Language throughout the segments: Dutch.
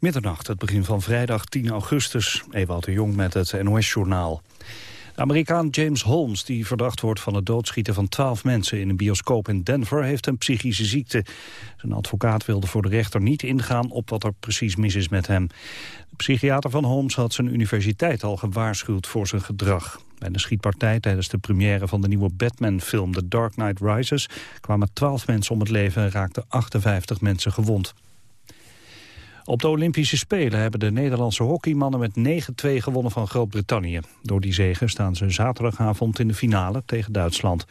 Middernacht, het begin van vrijdag 10 augustus. Ewout de Jong met het NOS-journaal. De Amerikaan James Holmes, die verdacht wordt van het doodschieten van 12 mensen in een bioscoop in Denver, heeft een psychische ziekte. Zijn advocaat wilde voor de rechter niet ingaan op wat er precies mis is met hem. De psychiater van Holmes had zijn universiteit al gewaarschuwd voor zijn gedrag. Bij de schietpartij tijdens de première van de nieuwe Batman-film The Dark Knight Rises kwamen 12 mensen om het leven en raakten 58 mensen gewond. Op de Olympische Spelen hebben de Nederlandse hockeymannen met 9-2 gewonnen van Groot-Brittannië. Door die zegen staan ze zaterdagavond in de finale tegen Duitsland.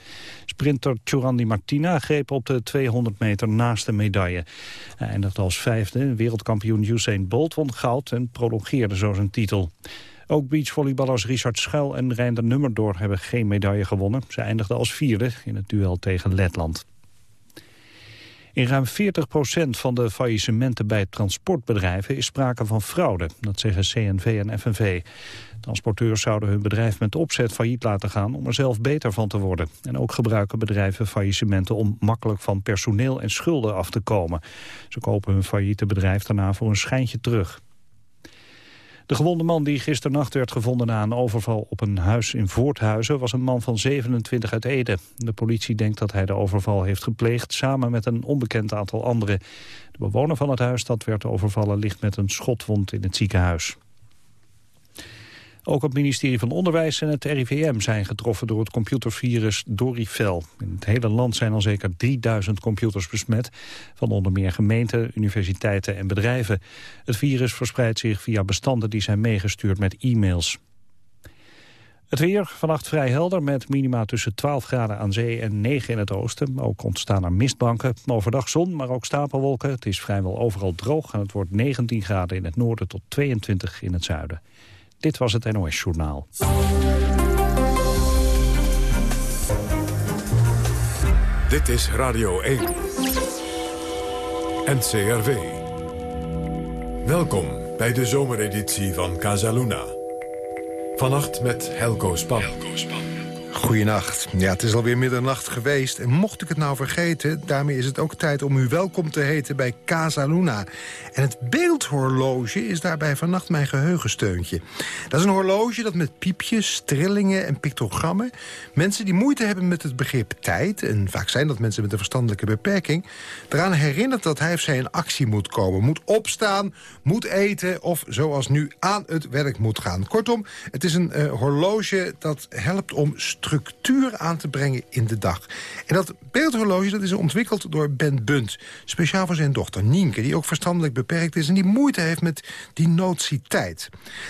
Sprinter Churandi Martina greep op de 200 meter naast de medaille. Hij eindigde als vijfde. Wereldkampioen Usain Bolt won goud en prolongeerde zo zijn titel. Ook beachvolleyballers Richard Schuil en Reinder Nummerdoor hebben geen medaille gewonnen. Ze eindigden als vierde in het duel tegen Letland. In ruim 40% van de faillissementen bij transportbedrijven is sprake van fraude. Dat zeggen CNV en FNV. Transporteurs zouden hun bedrijf met opzet failliet laten gaan om er zelf beter van te worden. En ook gebruiken bedrijven faillissementen om makkelijk van personeel en schulden af te komen. Ze kopen hun failliete bedrijf daarna voor een schijntje terug. De gewonde man die gisternacht werd gevonden na een overval op een huis in Voorthuizen was een man van 27 uit Ede. De politie denkt dat hij de overval heeft gepleegd samen met een onbekend aantal anderen. De bewoner van het huis dat werd overvallen ligt met een schotwond in het ziekenhuis. Ook het ministerie van Onderwijs en het RIVM zijn getroffen door het computervirus Dorifel. In het hele land zijn al zeker 3000 computers besmet, van onder meer gemeenten, universiteiten en bedrijven. Het virus verspreidt zich via bestanden die zijn meegestuurd met e-mails. Het weer, vannacht vrij helder met minima tussen 12 graden aan zee en 9 in het oosten. Ook ontstaan er mistbanken. Overdag zon, maar ook stapelwolken. Het is vrijwel overal droog en het wordt 19 graden in het noorden tot 22 in het zuiden. Dit was het NOS Journaal. Dit is Radio 1. NCRV. Welkom bij de zomereditie van Casaluna. Vannacht met Helco Span. Helco Span. Goedenacht. Ja, het is alweer middernacht geweest. En mocht ik het nou vergeten, daarmee is het ook tijd om u welkom te heten bij Casa Luna. En het beeldhorloge is daarbij vannacht mijn geheugensteuntje. Dat is een horloge dat met piepjes, trillingen en pictogrammen... mensen die moeite hebben met het begrip tijd... en vaak zijn dat mensen met een verstandelijke beperking... eraan herinnert dat hij of zij in actie moet komen. Moet opstaan, moet eten of zoals nu aan het werk moet gaan. Kortom, het is een uh, horloge dat helpt om structuur aan te brengen in de dag. En dat beeldhorloge dat is ontwikkeld door Ben Bunt. Speciaal voor zijn dochter Nienke, die ook verstandelijk beperkt is... en die moeite heeft met die notiteit.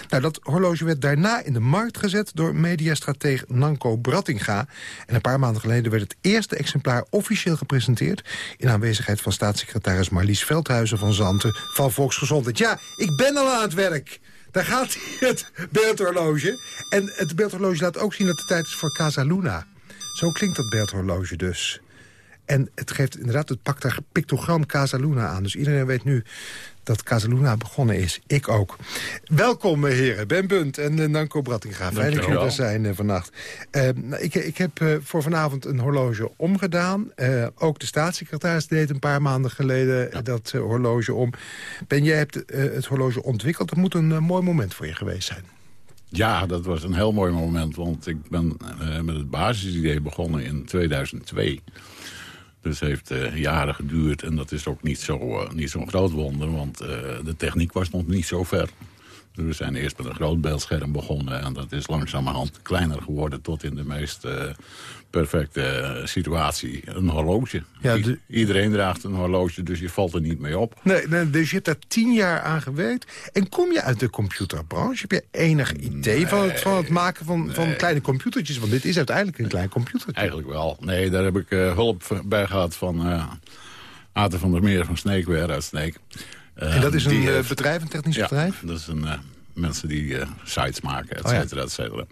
Nou, dat horloge werd daarna in de markt gezet door mediastrateeg Nanko Brattinga. En een paar maanden geleden werd het eerste exemplaar officieel gepresenteerd... in aanwezigheid van staatssecretaris Marlies Veldhuizen van Zanten van Volksgezondheid. Ja, ik ben al aan het werk! Daar gaat het beeldhorloge. En het beeldhorloge laat ook zien dat het tijd is voor Casa Luna. Zo klinkt dat beeldhorloge dus. En het geeft inderdaad, het pakt daar pictogram Casa Luna aan. Dus iedereen weet nu dat Casaluna begonnen is. Ik ook. Welkom, eh, heren. Ben Bunt en uh, Nanko Brattinga. Fijn dat jullie er zijn uh, vannacht. Uh, ik, ik heb voor vanavond een horloge omgedaan. ook de staatssecretaris deed een paar maanden geleden dat horloge om. Ben, jij hebt het horloge ontwikkeld. Dat moet een mooi moment voor je geweest zijn. Ja, dat was een heel mooi moment. Want ik ben met het basisidee begonnen in 2002. Dus heeft uh, jaren geduurd en dat is ook niet zo'n uh, niet zo'n groot wonder... want uh, de techniek was nog niet zo ver. We zijn eerst met een groot beeldscherm begonnen... en dat is langzamerhand kleiner geworden tot in de meest perfecte situatie. Een horloge. Ja, Iedereen draagt een horloge, dus je valt er niet mee op. Nee, nee, dus je hebt daar tien jaar aan gewerkt. En kom je uit de computerbranche? Heb je enig idee van, het, van het maken van, van kleine computertjes? Want dit is uiteindelijk een klein computer. Eigenlijk wel. Nee, daar heb ik uh, hulp bij gehad van uh, Aten van der Meer van Sneekware uit Sneek. Uh, en dat is een bedrijf, een technisch ja, bedrijf? dat is een mensen die sites maken, et cetera, oh, et cetera.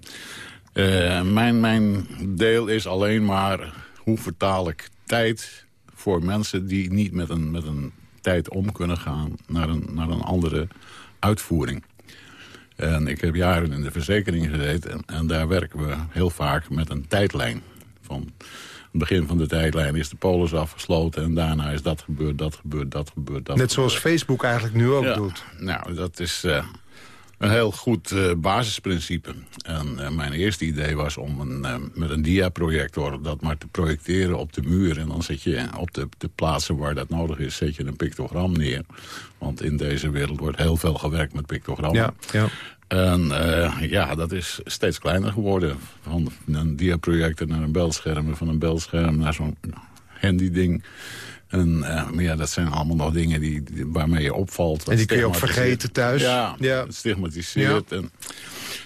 Uh, mijn, mijn deel is alleen maar hoe vertaal ik tijd voor mensen die niet met een, met een tijd om kunnen gaan naar een, naar een andere uitvoering. En ik heb jaren in de verzekering gezeten en, en daar werken we heel vaak met een tijdlijn. Van begin van de tijdlijn is de polis afgesloten... en daarna is dat gebeurd, dat gebeurd, dat gebeurd, dat Net zoals Facebook eigenlijk nu ook ja, doet. Nou, dat is uh, een heel goed uh, basisprincipe. En uh, mijn eerste idee was om een, met een diaprojector dat maar te projecteren op de muur. En dan zet je op de, de plaatsen waar dat nodig is, zet je een pictogram neer. Want in deze wereld wordt heel veel gewerkt met pictogrammen. Ja, ja. En uh, ja, dat is steeds kleiner geworden. Van een diaprojector naar een belscherm, van een belscherm naar zo'n handy-ding. En uh, maar ja, dat zijn allemaal nog dingen die, die waarmee je opvalt. En die kun je ook vergeten thuis. Ja, stigmatiseert. Ja. En,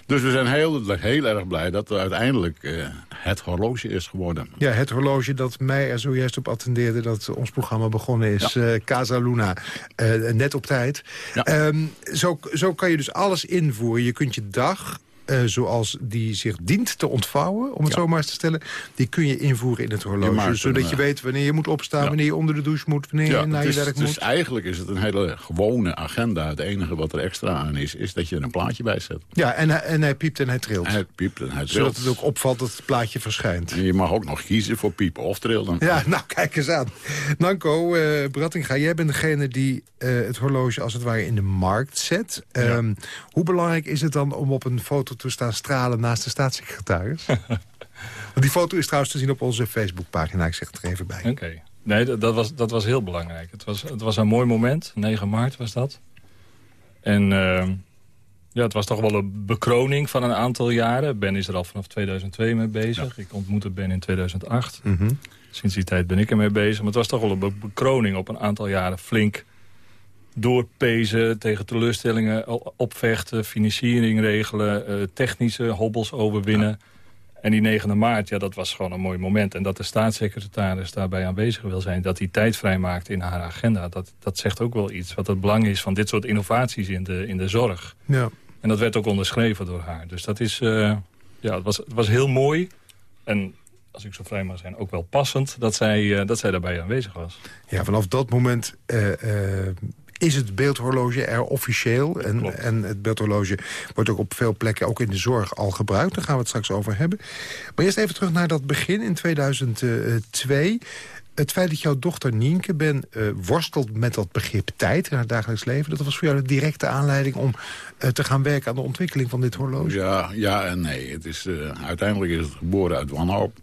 dus we zijn heel, heel erg blij dat er uiteindelijk uh, het horloge is geworden. Ja, het horloge dat mij er zojuist op attendeerde... dat ons programma begonnen is, ja. uh, Casa Luna, net op tijd. Ja. Um, zo, zo kan je dus alles invoeren. Je kunt je dag, uh, zoals die zich dient te ontvouwen, om het ja. zo maar eens te stellen, die kun je invoeren in het horloge. Zodat je weet wanneer je moet opstaan, wanneer je onder de douche moet, wanneer je naar je is, werk dus moet. eigenlijk is het een hele gewone agenda. Het enige wat er extra aan is, is dat je er een plaatje bij zet. Ja, en hij, en hij piept en hij trilt. Hij piept en hij trilt. Zodat het ook opvalt dat het plaatje verschijnt. En je mag ook nog kiezen voor piepen of trillen. Ja, nou kijk eens aan. Nanko uh, Brattinga, jij bent degene die uh, het horloge als het ware in de markt zet. Um, hoe belangrijk is het dan om op een foto te staan stralen naast de staatssecretaris. Want die foto is trouwens te zien op onze Facebookpagina. Ik zeg het er even bij. Oké. Okay. Nee, dat, dat, was, dat was heel belangrijk. Het was, het was een mooi moment. 9 maart was dat. En uh, ja, het was toch wel een bekroning van een aantal jaren. Ben is er al vanaf 2002 mee bezig. Ja. Ik ontmoette Ben in 2008. Mm -hmm. Sinds die tijd ben ik ermee bezig. Maar het was toch wel een bekroning op een aantal jaren flink doorpezen, tegen teleurstellingen opvechten, financiering regelen, uh, technische hobbels overwinnen. Ja. En die 9e maart, ja, dat was gewoon een mooi moment. En dat de staatssecretaris daarbij aanwezig wil zijn... dat hij tijd vrijmaakt in haar agenda... Dat, dat zegt ook wel iets. Wat het belang is van dit soort innovaties in de, in de zorg. Ja. En dat werd ook onderschreven door haar. Dus dat is, uh, ja, het was, het was heel mooi. En als ik zo vrij mag zijn, ook wel passend... dat zij, uh, dat zij daarbij aanwezig was. Ja, vanaf dat moment... Uh, is het beeldhorloge er officieel. En, en het beeldhorloge wordt ook op veel plekken, ook in de zorg, al gebruikt. Daar gaan we het straks over hebben. Maar eerst even terug naar dat begin in 2002. Het feit dat jouw dochter Nienke ben, uh, worstelt met dat begrip tijd in haar dagelijks leven... dat was voor jou de directe aanleiding om uh, te gaan werken aan de ontwikkeling van dit horloge? Ja, ja en nee. Het is, uh, uiteindelijk is het geboren uit wanhoop.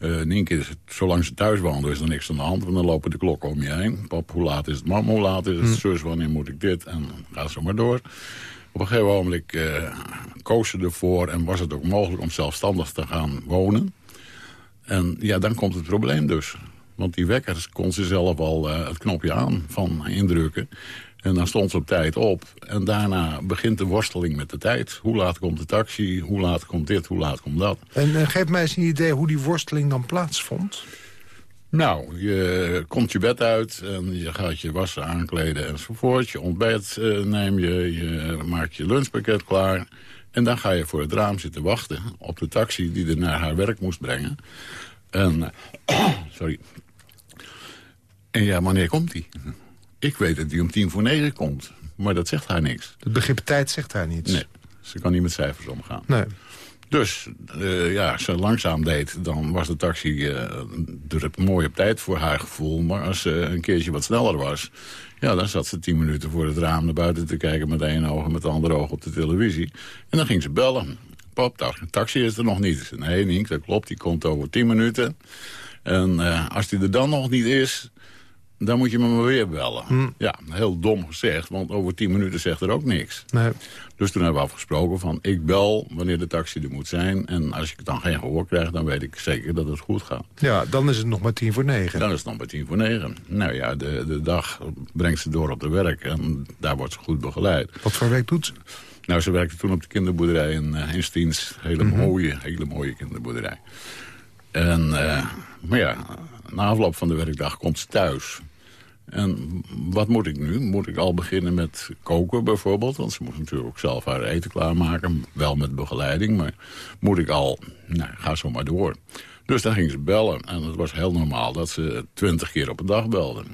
Uh, is, zolang ze thuis woonde, is er niks aan de hand. Want dan lopen de klokken om je heen. Pap, hoe laat is het? Mam, hoe laat is het? Hmm. Zus, wanneer moet ik dit? En ga zo maar door. Op een gegeven moment uh, koos ze ervoor en was het ook mogelijk om zelfstandig te gaan wonen. En ja, dan komt het probleem dus. Want die wekkers kon ze zelf al uh, het knopje aan van indrukken. En dan stond ze op tijd op. En daarna begint de worsteling met de tijd. Hoe laat komt de taxi? Hoe laat komt dit? Hoe laat komt dat? En uh, geef mij eens een idee hoe die worsteling dan plaatsvond. Nou, je komt je bed uit en je gaat je wassen, aankleden enzovoort. Je ontbijt uh, neem je, je maakt je lunchpakket klaar. En dan ga je voor het raam zitten wachten op de taxi die er naar haar werk moest brengen. En, uh, sorry. En ja, wanneer komt die? Ik weet dat die om tien voor negen komt. Maar dat zegt haar niks. Het begrip tijd zegt haar niets? Nee, ze kan niet met cijfers omgaan. Nee. Dus uh, ja, als ze langzaam deed, dan was de taxi uh, er mooi op tijd voor haar gevoel. Maar als ze een keertje wat sneller was... ja, dan zat ze tien minuten voor het raam naar buiten te kijken... met één oog en met de andere oog op de televisie. En dan ging ze bellen. Pap, de taxi is er nog niet. Nee, Nink, dat klopt, die komt over tien minuten. En uh, als die er dan nog niet is dan moet je me maar weer bellen. Hm. Ja, heel dom gezegd, want over tien minuten zegt er ook niks. Nee. Dus toen hebben we afgesproken van, ik bel wanneer de taxi er moet zijn. En als ik dan geen gehoor krijg, dan weet ik zeker dat het goed gaat. Ja, dan is het nog maar tien voor negen. Dan is het nog maar tien voor negen. Nou ja, de, de dag brengt ze door op de werk en daar wordt ze goed begeleid. Wat voor werk doet ze? Nou, ze werkte toen op de kinderboerderij in, uh, in Stiens. Hele Mhm. mooie, hele mooie kinderboerderij. En, uh, maar ja, na afloop van de werkdag komt ze thuis. En wat moet ik nu? Moet ik al beginnen met koken bijvoorbeeld? Want ze moet natuurlijk ook zelf haar eten klaarmaken. Wel met begeleiding, maar moet ik al... Nou, ga zo maar door. Dus dan ging ze bellen. En het was heel normaal dat ze twintig keer op een dag belden.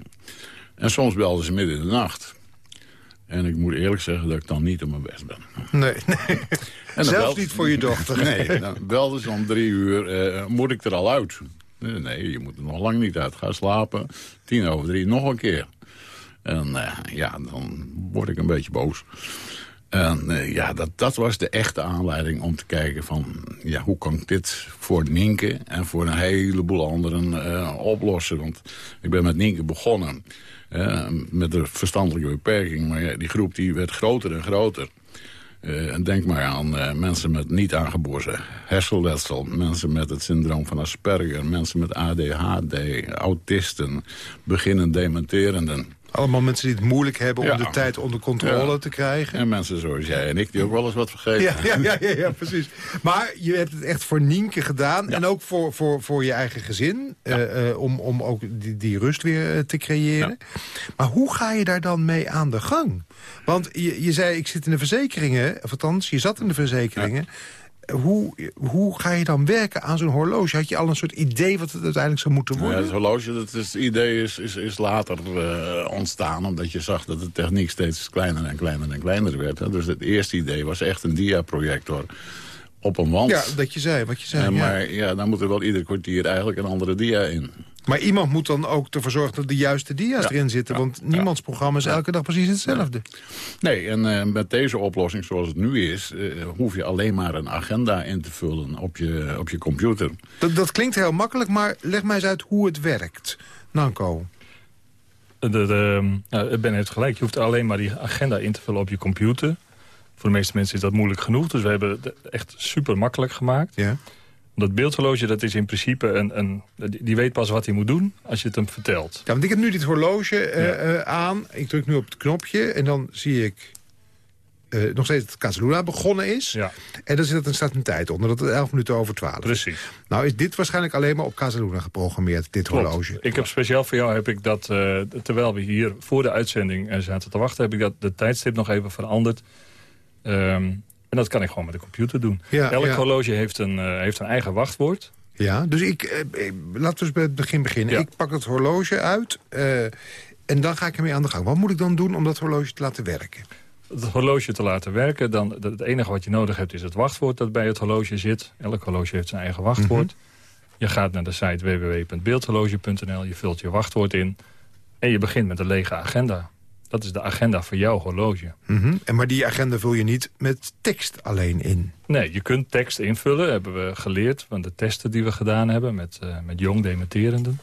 En soms belden ze midden in de nacht. En ik moet eerlijk zeggen dat ik dan niet op mijn best ben. Nee, nee. En Zelfs niet voor je dochter. Nee, dan belden ze om drie uur. eh, moet ik er al uit? Nee, je moet er nog lang niet uit. Ga slapen. Tien over drie, nog een keer. En ja, dan word ik een beetje boos. En ja, dat, dat was de echte aanleiding om te kijken van... ja, hoe kan ik dit voor Nienke en voor een heleboel anderen oplossen? Want ik ben met Nienke begonnen met een verstandelijke beperking. Maar ja, die groep die werd groter en groter. Uh, denk maar aan uh, mensen met niet aangeboren hersenletsel... mensen met het syndroom van Asperger... mensen met ADHD, autisten, beginnend dementerenden. Allemaal mensen die het moeilijk hebben om de tijd onder controle te krijgen. En mensen zoals jij en ik die ook wel eens wat vergeten. Ja, ja, ja, ja, precies. Maar je hebt het echt voor Nienke gedaan. En ook voor, voor, voor je eigen gezin. Uh, uh, om, om ook die, die rust weer uh, te creëren. Maar hoe ga je daar dan mee aan de gang? Want je, je zei, ik zit in de verzekeringen. Of althans, je zat in de verzekeringen hoe, hoe ga je dan werken aan zo'n horloge? Had je al een soort idee wat het uiteindelijk zou moeten worden? Ja, het horloge, dat is, het idee is, is, is later uh, ontstaan... omdat je zag dat de techniek steeds kleiner en kleiner en kleiner werd. Hè. Dus het eerste idee was echt een diaprojector op een wand. Ja, dat je zei, wat je zei. Uh, maar ja, dan moet er wel ieder kwartier eigenlijk een andere dia in. Maar iemand moet dan ook ervoor zorgen dat de juiste dia's erin zitten. want niemands programma is elke dag precies hetzelfde. Nee, en uh, met deze oplossing zoals het nu is... Uh, hoef je alleen maar een agenda in te vullen op je, op je computer. Dat, dat klinkt heel makkelijk, maar leg mij eens uit hoe het werkt. Nanko. De, de, ben heeft gelijk. Je hoeft alleen maar die agenda in te vullen op je computer. Voor de meeste mensen is dat moeilijk genoeg. Dus we hebben het echt super makkelijk gemaakt. Ja. Dat beeldhorloge dat is in principe een, een... Die weet pas wat hij moet doen als je het hem vertelt. Ja, want ik heb nu dit horloge uh, uh, aan. Ik druk nu op het knopje en dan zie ik... Uh, nog steeds dat Casaluna begonnen is. Ja. En dan zit er staat een tijd onder. Dat het 11 minuten over 12 Precies. Nou is dit waarschijnlijk alleen maar op Casaluna geprogrammeerd, dit Klopt. horloge. Ik heb speciaal voor jou, heb ik dat, terwijl we hier voor de uitzending zaten te wachten... heb ik dat de tijdstip nog even veranderd. Um, en dat kan ik gewoon met de computer doen. Ja, Elk ja. horloge heeft een, uh, heeft een eigen wachtwoord. Ja, dus ik, eh, laten we eens bij het begin beginnen. Ja. Ik pak het horloge uit uh, en dan ga ik ermee aan de gang. Wat moet ik dan doen om dat horloge te laten werken? Het horloge te laten werken, dan het enige wat je nodig hebt is het wachtwoord dat bij het horloge zit. Elk horloge heeft zijn eigen wachtwoord. Mhm. Je gaat naar de site www.beeldhorloge.nl, je vult je wachtwoord in en je begint met een lege agenda. Dat is de agenda voor jouw horloge. Mm -hmm. en maar die agenda vul je niet met tekst alleen in? Nee, je kunt tekst invullen, hebben we geleerd van de testen die we gedaan hebben met, uh, met jong dementerenden.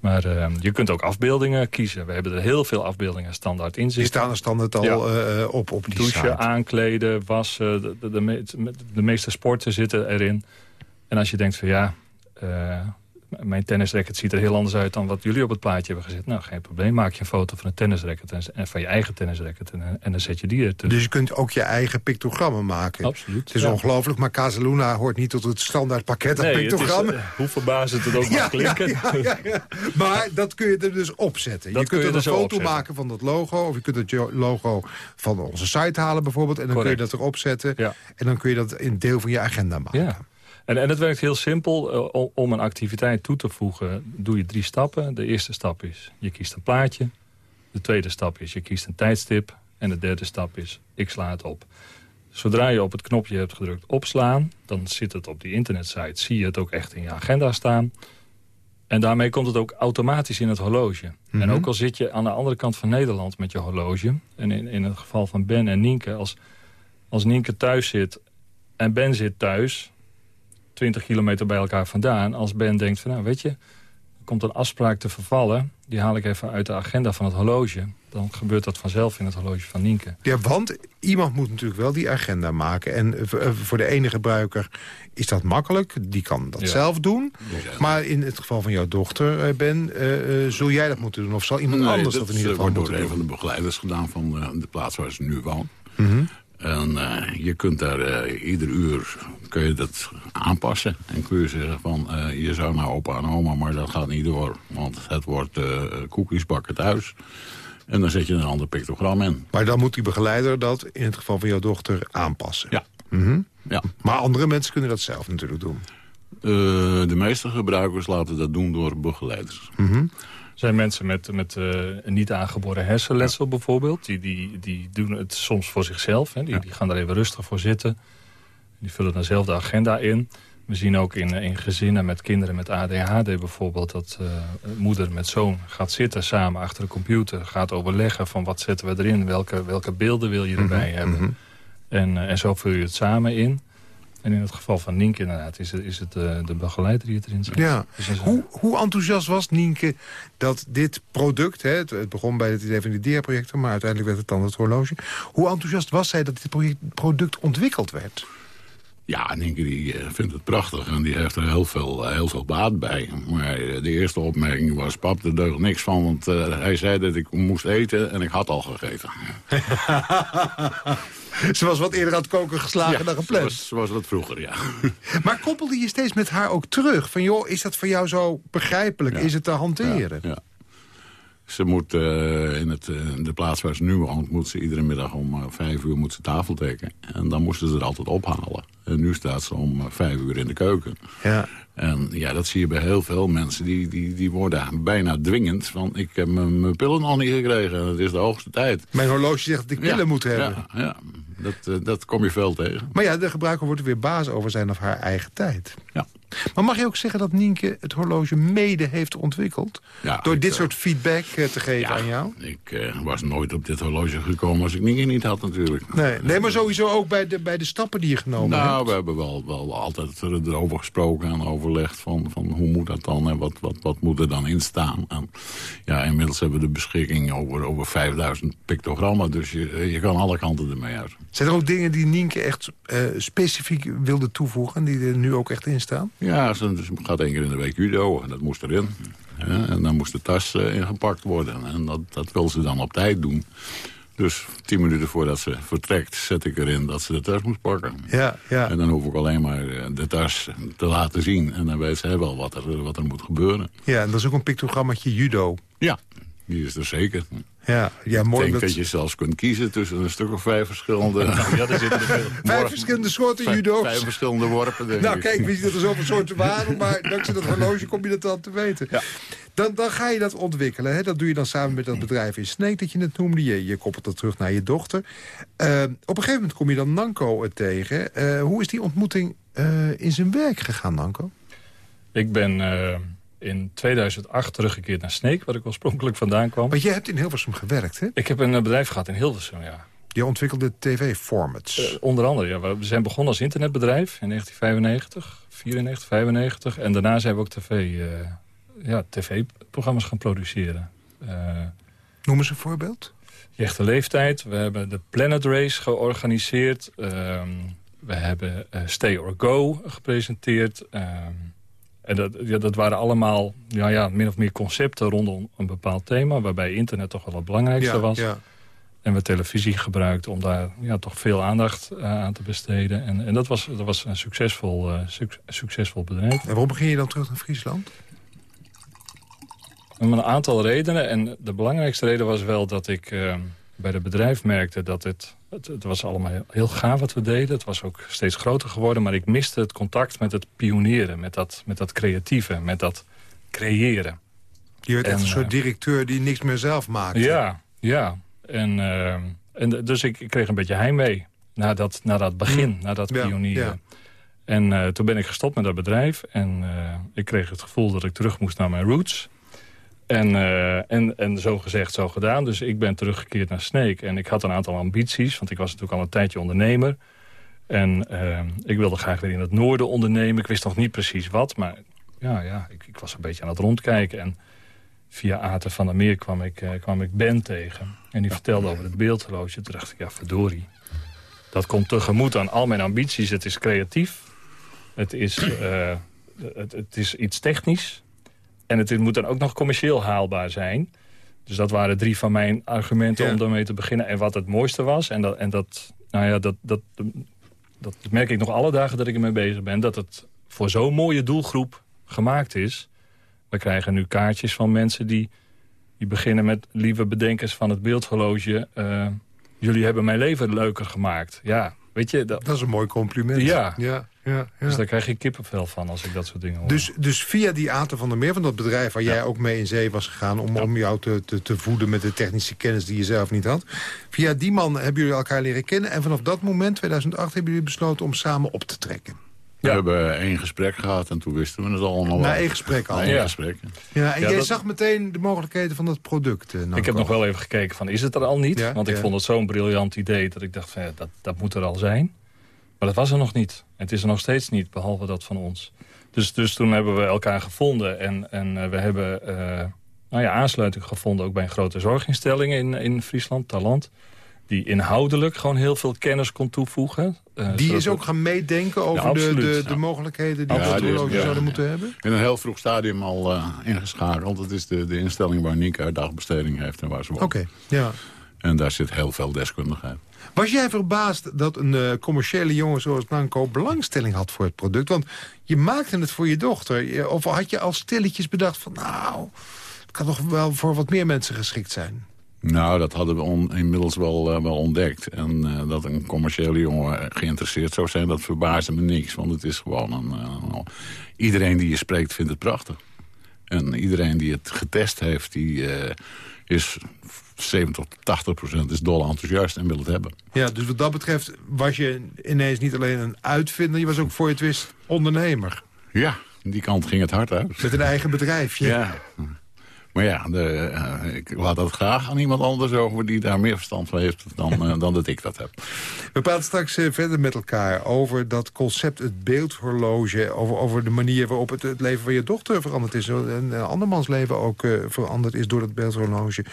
Maar uh, je kunt ook afbeeldingen kiezen. We hebben er heel veel afbeeldingen standaard in zitten. Die staan er standaard al ja. uh, op, op die Douchen, site. aankleden, wassen. De, de, de, me de, meeste sporten zitten erin. En als je denkt van ja... Mijn tennisracket ziet er heel anders uit dan wat jullie op het plaatje hebben gezet. Nou, geen probleem. Maak je een foto van een tennisracket en, en van je eigen tennisracket. En, en dan zet je die er Dus je kunt ook je eigen pictogrammen maken. Absoluut. Het is ja. ongelooflijk, maar Casaluna hoort niet tot het standaard pakket aan nee, pictogrammen. Uh, hoe verbazend het ook ja, mag klinken. Ja, Maar dat kun je er dus opzetten. Dat je kunt je er een foto opzetten. maken van dat logo. Of je kunt het logo van onze site halen bijvoorbeeld. En dan Correct. kun je dat erop zetten. En dan kun je dat in deel van je agenda maken. En, en het werkt heel simpel. Uh, om een activiteit toe te voegen doe je drie stappen. De eerste stap is, je kiest een plaatje. De tweede stap is, je kiest een tijdstip. En de derde stap is, ik sla het op. Zodra je op het knopje hebt gedrukt opslaan... dan zit het op die internetsite. Zie je het ook echt in je agenda staan. En daarmee komt het ook automatisch in het horloge. Mm -hmm. En ook al zit je aan de andere kant van Nederland met je horloge... en in, in het geval van Ben en Nienke... als, als Nienke thuis zit en Ben zit thuis... 20 kilometer bij elkaar vandaan. Als Ben denkt van, nou weet je, er komt een afspraak te vervallen. Die haal ik even uit de agenda van het horloge. Dan gebeurt dat vanzelf in het horloge van Nienke. Ja, want iemand moet natuurlijk wel die agenda maken. En voor de ene gebruiker is dat makkelijk. Die kan dat Ja. zelf doen. Ja. Maar in het geval van jouw dochter, eh, Ben, uh, uh, zul jij dat moeten doen? Of zal iemand Nee, anders dat, in ieder geval wordt door een doen? van de begeleiders gedaan van de, de plaats waar ze nu woont. Mhm. En uh, je kunt daar uh, ieder uur kun je dat aanpassen. En kun je zeggen van, uh, je zou naar opa en oma, maar dat gaat niet door. Want het wordt koekjes bakken thuis. En dan zet je een ander pictogram in. Maar dan moet die begeleider dat in het geval van jouw dochter aanpassen. Ja. Mhm. ja. Maar andere mensen kunnen dat zelf natuurlijk doen. de meeste gebruikers laten dat doen door begeleiders. Er zijn mensen met, met uh, een niet aangeboren hersenletsel bijvoorbeeld. Die, die, die doen het soms voor zichzelf. Hè. Die, Ja. die gaan daar even rustig voor zitten. Die vullen dan zelf de agenda in. We zien ook in, in gezinnen met kinderen met ADHD bijvoorbeeld... dat uh, moeder met zoon gaat zitten samen achter de computer... gaat overleggen van wat zetten we erin, welke, welke beelden wil je erbij mhm, hebben. Mhm. En, en zo vul je het samen in. En in het geval van Nienke inderdaad is het, is het uh, de begeleider die het erin zet. Ja. Dus hoe, hoe enthousiast was Nienke dat dit product... Hè, het, begon bij het idee van die projecten maar uiteindelijk werd het dan het horloge. Hoe enthousiast was zij dat dit product ontwikkeld werd? Ja, Nienke die eh, vindt het prachtig en die heeft er heel veel, heel veel baat bij. Maar de eerste opmerking was, pap, er deugt niks van... want uh, hij zei dat ik moest eten en ik had al gegeten. Ze was wat eerder aan het koken geslagen dan gepland. Zoals, zoals dat vroeger, ja. Maar koppelde je steeds met haar ook terug? Van joh, is dat voor jou zo begrijpelijk? Is het te hanteren? ja. Ze moet uh, in, het, uh, de plaats waar ze nu woont... moet ze iedere middag om uh, vijf uur moet ze tafel dekken. En dan moesten ze er altijd ophalen. En nu staat ze om vijf uur in de keuken. Ja. En ja, dat zie je bij heel veel mensen. Die, die, die worden bijna dwingend. Van, ik heb mijn pillen nog niet gekregen. En het is de hoogste tijd. Mijn horloge zegt dat ik pillen moet hebben. Ja, ja. Dat, dat kom je veel tegen. Maar ja, de gebruiker wordt er weer baas over zijn of haar eigen tijd. Ja. Maar mag je ook zeggen dat Nienke het horloge mede heeft ontwikkeld? door dit soort feedback eh, te geven aan jou? Ik uh, was nooit op dit horloge gekomen als ik Nienke niet had natuurlijk. Nee, nee maar sowieso ook bij de, bij de stappen die je genomen nou, hebt? Nou, we hebben wel, wel altijd erover gesproken en overlegd van, van hoe moet dat dan en wat, wat, wat moet er dan in staan. En ja, inmiddels hebben we de beschikking over, over 5000 pictogrammen, dus je, je kan alle kanten ermee uit. Zijn er ook dingen die Nienke echt uh, specifiek wilde toevoegen, die er nu ook echt in staan? Ja, ze gaat één keer in de week judo en dat moest erin. en dan moest de tas uh, ingepakt worden. En dat, dat wil ze dan op tijd doen. Dus tien minuten voordat ze vertrekt, zet ik erin dat ze de tas moet pakken. Ja, ja. En dan hoef ik alleen maar eh, de tas te laten zien. En dan weet ze wel wat er, wat er moet gebeuren. Ja, en dat is ook een pictogrammetje judo. Ja, die is er zeker. Ja, ja, mooi ik denk dat... je zelfs kunt kiezen tussen een stuk of vijf verschillende... ja, er zitten veel... Vijf verschillende soorten judo's. Vijf verschillende worpen, denk Nou, kijk, weet je dat er zoveel soorten waren... maar dankzij dat horloge kom je dat dan te weten. Ja. Dan, dan ga je dat ontwikkelen. Hè? Dat doe je dan samen met dat bedrijf in Sneek dat je het noemde. Je, je koppelt dat terug naar je dochter. Uh, op een gegeven moment kom je dan Nanko tegen. Uh, hoe is die ontmoeting uh, in zijn werk gegaan, Nanko? Ik ben in 2008 teruggekeerd naar Sneek, waar ik oorspronkelijk vandaan kwam. Want jij hebt in Hilversum gewerkt, hè? Ik heb een bedrijf gehad in Hilversum, ja. Je ontwikkelde tv-formats. Uh, onder andere, ja. We zijn begonnen als internetbedrijf in 1995, 94, 95. En daarna zijn we ook tv, uh, ja, tv-programma's gaan produceren. Noem eens een voorbeeld. Jechte leeftijd. We hebben de Planet Race georganiseerd. Ehm, we hebben Stay or Go gepresenteerd. Ehm, en dat, ja, dat waren allemaal ja, ja, min of meer concepten rondom een bepaald thema... waarbij internet toch wel het belangrijkste was. Ja. En we televisie gebruikten om daar ja, toch veel aandacht uh, aan te besteden. En, en dat, was, dat was een succesvol, uh, suc succesvol bedrijf. En waarom begin je dan terug naar Friesland? Om een aantal redenen. En de belangrijkste reden was wel dat ik uh, bij het bedrijf merkte dat het het, het, was allemaal heel gaaf wat we deden. Het was ook steeds groter geworden. Maar ik miste het contact met het pionieren. Met dat, met dat creatieve. Met dat creëren. Je werd echt een soort eh, directeur die niks meer zelf maakte. Ja, ja. En, uh, en dus ik, ik, kreeg een beetje heimwee. Na dat, na dat begin, mm. na dat pionieren. Ja. En uh, toen ben ik gestopt met dat bedrijf. En uh, ik kreeg het gevoel dat ik terug moest naar mijn roots. En, uh, en, en zo gezegd, zo gedaan. Dus ik ben teruggekeerd naar Snake. En ik had een aantal ambities, want ik was natuurlijk al een tijdje ondernemer. En uh, ik wilde graag weer in het noorden ondernemen. Ik wist nog niet precies wat, maar ja, ja ik, ik was een beetje aan het rondkijken. En via Aten van der Meer kwam ik, uh, kwam ik Ben tegen. En die vertelde over het beeldhorloge. Toen dacht ik, ja, verdorie. Dat komt tegemoet aan al mijn ambities. Het is creatief. Het is, het, het is iets technisch. En het moet dan ook nog commercieel haalbaar zijn. Dus dat waren drie van mijn argumenten om daarmee te beginnen. En wat het mooiste was, en dat, en dat, nou ja, dat, dat, dat merk ik nog alle dagen dat ik ermee bezig ben... dat het voor zo'n mooie doelgroep gemaakt is. We krijgen nu kaartjes van mensen die, die beginnen met... lieve bedenkers van het beeldhorloge... Uh, jullie hebben mijn leven leuker gemaakt. Ja, weet je... Dat, dat is een mooi compliment. Ja. ja ja, Dus daar krijg je kippenvel van als ik dat soort dingen hoor. Dus, dus via die Aten van der Meer, van dat bedrijf waar jij ook mee in zee was gegaan... om, om jou te, te, te, voeden met de technische kennis die je zelf niet had. Via die man hebben jullie elkaar leren kennen. En vanaf dat moment, 2008, hebben jullie besloten om samen op te trekken. We hebben één gesprek gehad en toen wisten we het allemaal Na één gesprek al. Na één Ja. gesprek. Ja, en Ja, jij dat- zag meteen de mogelijkheden van dat product. eh, Ik heb nog wel even gekeken van, is het er al niet? Ja, Want ik ja. vond het zo'n briljant idee dat ik dacht, van, ja, dat, dat moet er al zijn. Maar dat was er nog niet. Het is er nog steeds niet, behalve dat van ons. Dus, dus toen hebben we elkaar gevonden. En, en eh, we hebben eh, nou ja, aansluiting gevonden ook bij een grote zorginstelling in, in Friesland, Talant. Die inhoudelijk gewoon heel veel kennis kon toevoegen. Eh, Die is ook gaan meedenken over Ja, de, absoluut. de, de Ja. mogelijkheden die horloge ja, zouden ja. moeten hebben? In een heel vroeg stadium al eh, ingeschakeld. Dat is de, de instelling waar Niek haar dagbesteding heeft en waar ze woont. Oké, ja. En daar zit heel veel deskundigheid. Was jij verbaasd dat een eh, commerciële jongen zoals Nanko belangstelling had voor het product? Want je maakte het voor je dochter. Of had je al stilletjes bedacht van nou, het kan toch wel voor wat meer mensen geschikt zijn? Nou, dat hadden we inmiddels wel, eh, wel ontdekt. En eh, dat een commerciële jongen geïnteresseerd zou zijn, dat verbaasde me niks. Want het is gewoon een... iedereen die je spreekt vindt het prachtig. En iedereen die het getest heeft, die is 70 tot 80 procent is dol enthousiast en wil het hebben. Ja, dus wat dat betreft was je ineens niet alleen een uitvinder... je was ook voor je het wist ondernemer. Ja, die kant ging het hard uit. Met een eigen bedrijfje. Ja. Maar ja, de, eh, ik laat dat graag aan iemand anders over... die daar meer verstand van heeft dan, eh, dan dat ik dat heb. We praten straks eh, verder met elkaar over dat concept, het beeldhorloge... over, over de manier waarop het, het leven van je dochter veranderd is... en een andermans leven ook veranderd is door dat beeldhorloge.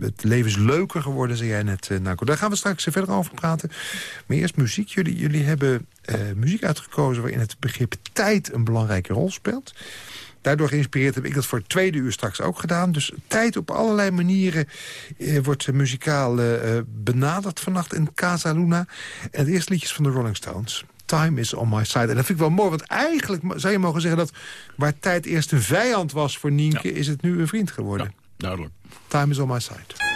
Het leven is leuker geworden, zei jij net, Nako. Daar gaan we straks verder over praten. Maar eerst muziek. Jullie, jullie hebben muziek uitgekozen waarin het begrip tijd een belangrijke rol speelt... Daardoor geïnspireerd heb ik dat voor het tweede uur straks ook gedaan. Dus tijd op allerlei manieren eh, wordt muzikaal eh, eh, benaderd vannacht in Casa Luna. En het eerste liedje is van de Rolling Stones. Time is on my side. En dat vind ik wel mooi, want eigenlijk zou je mogen zeggen... dat waar tijd eerst een vijand was voor Nienke... is het nu een vriend geworden. Duidelijk. Time is on my side.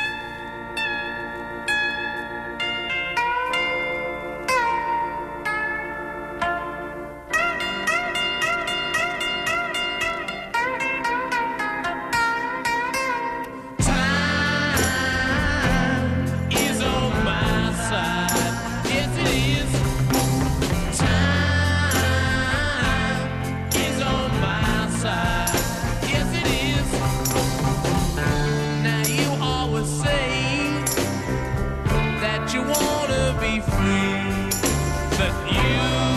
You wanna be free, but you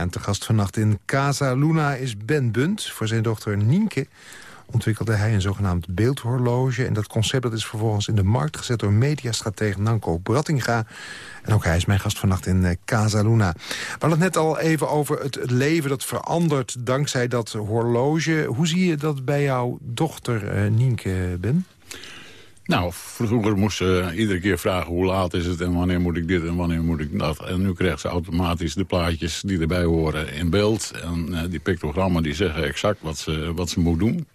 en te gast vannacht in Casa Luna is Ben Bunt. Voor zijn dochter Nienke ontwikkelde hij een zogenaamd beeldhorloge. En dat concept dat is vervolgens in de markt gezet door mediastratege Nanko Brattinga. En ook hij is mijn gast vannacht in eh, Casa Luna. We hadden het net al even over het leven dat verandert dankzij dat horloge. Hoe zie je dat bij jouw dochter eh, Nienke, Ben? Nou, vroeger moest ze iedere keer vragen hoe laat is het... en wanneer moet ik dit en wanneer moet ik dat. En nu krijgt ze automatisch de plaatjes die erbij horen in beeld. En eh, die pictogrammen die zeggen exact wat ze, wat ze moet doen.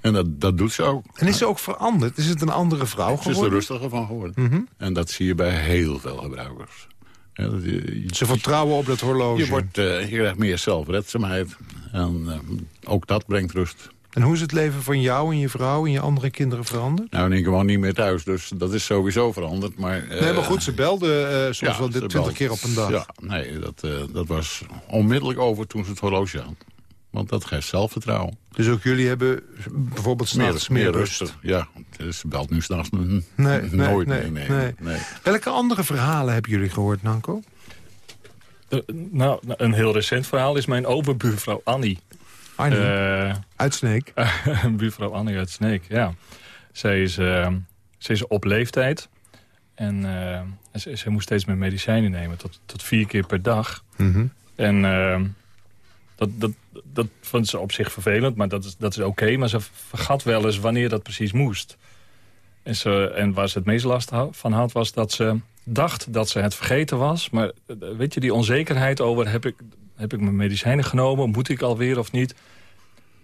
En dat, dat doet ze ook. En is ze ook veranderd? Is het een andere vrouw Ze is er geworden? rustiger van geworden. En dat zie je bij heel veel gebruikers. Ja, dat je, je- Ze vertrouwen op dat horloge. je, wordt, eh, je krijgt meer zelfredzaamheid. En eh, ook dat brengt rust. En hoe is het leven van jou en je vrouw en je andere kinderen veranderd? Nou, ik woon niet meer thuis, dus dat is sowieso veranderd. Maar, eh, nee, maar goed, ze belde eh, soms ja, wel dit 20 belt. keer op een dag. Ja, nee, dat, eh, dat was onmiddellijk over toen ze het horloge had. Want dat geeft zelfvertrouwen. Dus ook jullie hebben bijvoorbeeld s'nachts meer, rust. rustig. Ja, dus ze belt nu s'nachts nee, Nee, nee, nooit nee, meer. Nee, nee. nee. Welke andere verhalen hebben jullie gehoord, Nanko? Eh, nou, een heel recent verhaal is mijn overbuurvrouw Annie. Arnie, Eh, uit Sneek. buurvrouw Annie uit Sneek, ja. Zij is, eh, ze is op leeftijd. En eh, ze, ze moest steeds meer medicijnen nemen, tot, tot vier keer per dag. Mhm. En dat, dat, dat vond ze op zich vervelend, maar dat is, dat is oké. maar ze vergat wel eens wanneer dat precies moest. En, ze, en waar ze het meest last van had, was dat ze dacht dat ze het vergeten was. Maar weet je, die onzekerheid over... heb ik, heb ik mijn medicijnen genomen, moet ik alweer of niet...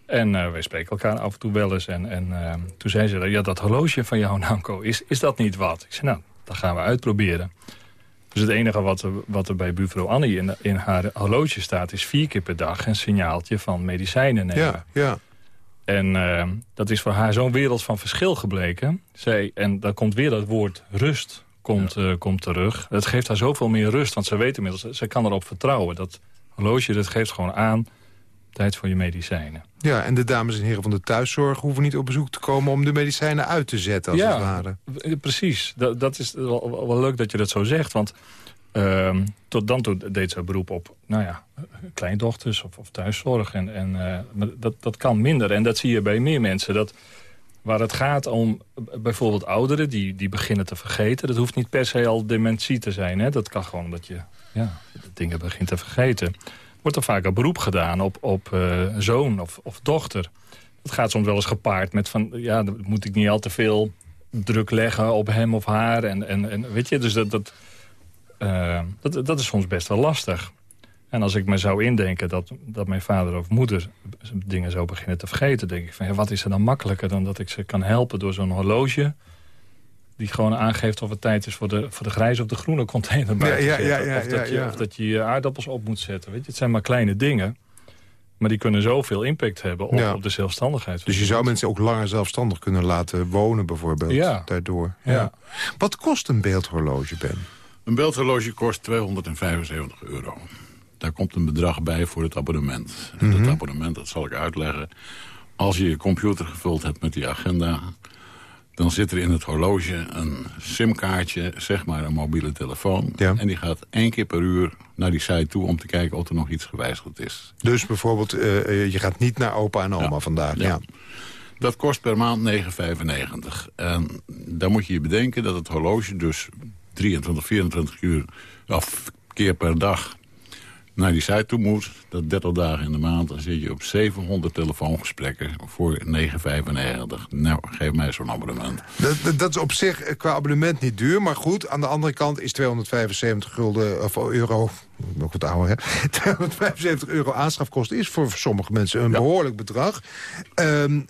En eh, wij spreken elkaar af en toe wel eens. En, en eh, toen zei ze, ja, dat horloge van jou, Nanko, is, is dat niet wat? Ik zei, nou, dat gaan we uitproberen. Dus het enige wat er, wat er bij buurvrouw Annie in, in haar horloge staat... is vier keer per dag een signaaltje van medicijnen nemen. Ja, ja. En eh, dat is voor haar zo'n wereld van verschil gebleken. Zij, en daar komt weer dat woord rust komt, komt terug. Het geeft haar zoveel meer rust, want ze weet inmiddels... ze kan erop vertrouwen. Dat horloge dat geeft gewoon aan... tijd voor je medicijnen. ja, en de dames en heren van de thuiszorg hoeven niet op bezoek te komen... om de medicijnen uit te zetten, als het ware. precies. Dat, dat is wel, wel- leuk dat je dat zo zegt. Want ehm, tot dan toe deed ze beroep op nou ja, kleindochters of, of thuiszorg. En, en, eh, maar dat, dat kan minder. En dat zie je bij meer mensen. Dat, waar het gaat om bijvoorbeeld ouderen die, die beginnen te vergeten. Dat hoeft niet per se al dementie te zijn. Hè? Dat kan gewoon dat je ja, dingen begint te vergeten. Wordt er vaak een beroep gedaan op, op eh, zoon of, of dochter. Dat gaat soms wel eens gepaard met van... ja, dan moet ik niet al te veel druk leggen op hem of haar. En, en, en weet je, dus dat, dat, eh, dat, dat is soms best wel lastig. En als ik me zou indenken dat, dat mijn vader of moeder dingen zou beginnen te vergeten... denk ik van, ja, wat is er dan makkelijker dan dat ik ze kan helpen door zo'n horloge... die gewoon aangeeft of het tijd is voor de, voor de grijze of de groene container bij Ja, te ja, zetten. ja, ja, of, dat ja, je, of dat je je aardappels op moet zetten. Weet je, het zijn maar kleine dingen... maar die kunnen zoveel impact hebben op, Ja. op de zelfstandigheid. Dus je zou mensen ook langer zelfstandig kunnen laten wonen, bijvoorbeeld. Ja. Daardoor. Ja. Wat kost een beeldhorloge, Ben? Een beeldhorloge kost 275 euro. Daar komt een bedrag bij voor het abonnement. En Mhm. dat abonnement, dat zal ik uitleggen. Als je je computer gevuld hebt met die agenda... dan zit er in het horloge een simkaartje, zeg maar een mobiele telefoon. Ja. En die gaat één keer per uur naar die site toe... om te kijken of er nog iets gewijzigd is. Dus bijvoorbeeld, eh, eh, je gaat niet naar opa en oma Ja. vandaag. Ja. Ja. Dat kost per maand 9,95. En dan moet je je bedenken dat het horloge dus 23, 24 uur of keer per dag naar die site toe moet. Dat 30 dagen in de maand. Dan zit je op 700 telefoongesprekken voor 9,95. Nou, geef mij zo'n abonnement. Dat, dat- dat is op zich eh, qua abonnement niet duur. Maar goed, aan de andere kant is 275 gulden, of euro... Nog wat ouder, hè? 275 euro aanschafkosten is voor sommige mensen een behoorlijk bedrag. Ehm,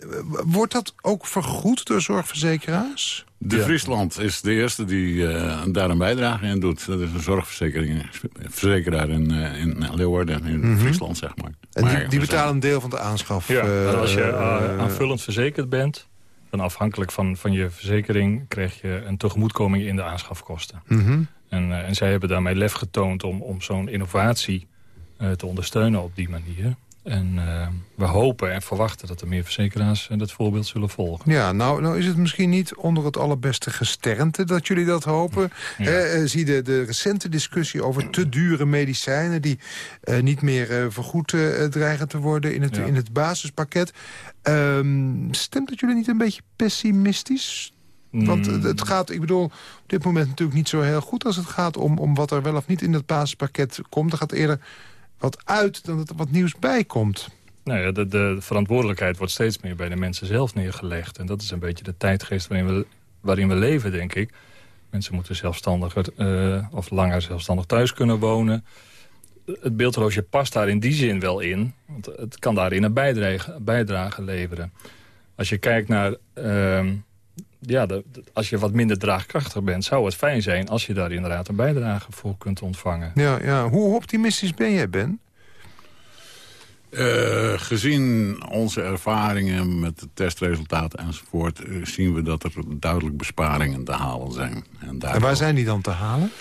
wordt dat ook vergoed door zorgverzekeraars? De Friesland is de eerste die eh, daar een bijdrage in doet. Dat is een zorgverzekering, verzekeraar in, eh, in Leeuwarden, in Friesland, zeg maar. En Maar die, betalen een deel van de aanschaf. Ja, eh, als je eh, eh, aanvullend verzekerd bent... dan afhankelijk van, van je verzekering... krijg je een tegemoetkoming in de aanschafkosten. mhm. En, eh, en zij hebben daarmee lef getoond om, om zo'n innovatie eh, te ondersteunen op die manier. En eh, we hopen en verwachten dat er meer verzekeraars eh, dat voorbeeld zullen volgen. Ja, nou, nou is het misschien niet onder het allerbeste gesternte dat jullie dat hopen. Ja. Eh, zie de, de recente discussie over te dure medicijnen... die eh, niet meer eh, vergoed dreigen te worden in het, Ja. in het basispakket. Ehm, stemt dat jullie niet een beetje pessimistisch? Want het, het gaat, ik bedoel, op dit moment natuurlijk niet zo heel goed... als het gaat om, om wat er wel of niet in het basispakket komt. Er gaat eerder wat uit dan dat er wat nieuws bij komt. Nou ja, de, de verantwoordelijkheid wordt steeds meer bij de mensen zelf neergelegd. En dat is een beetje de tijdgeest waarin we, waarin we leven, denk ik. Mensen moeten zelfstandiger eh, of langer zelfstandig thuis kunnen wonen. Het beeldhorloge past daar in die zin wel in. Want het kan daarin een bijdrage, bijdrage leveren. Als je kijkt naar... ehm, ja, de- de- als je wat minder draagkrachtig bent... zou het fijn zijn als je daar inderdaad een bijdrage voor kunt ontvangen. Ja, ja. Hoe optimistisch ben jij, Ben? Eh, gezien onze ervaringen met de testresultaten enzovoort... eh, zien we dat er duidelijk besparingen te halen zijn. En, En waar daardoor- zijn die dan te halen?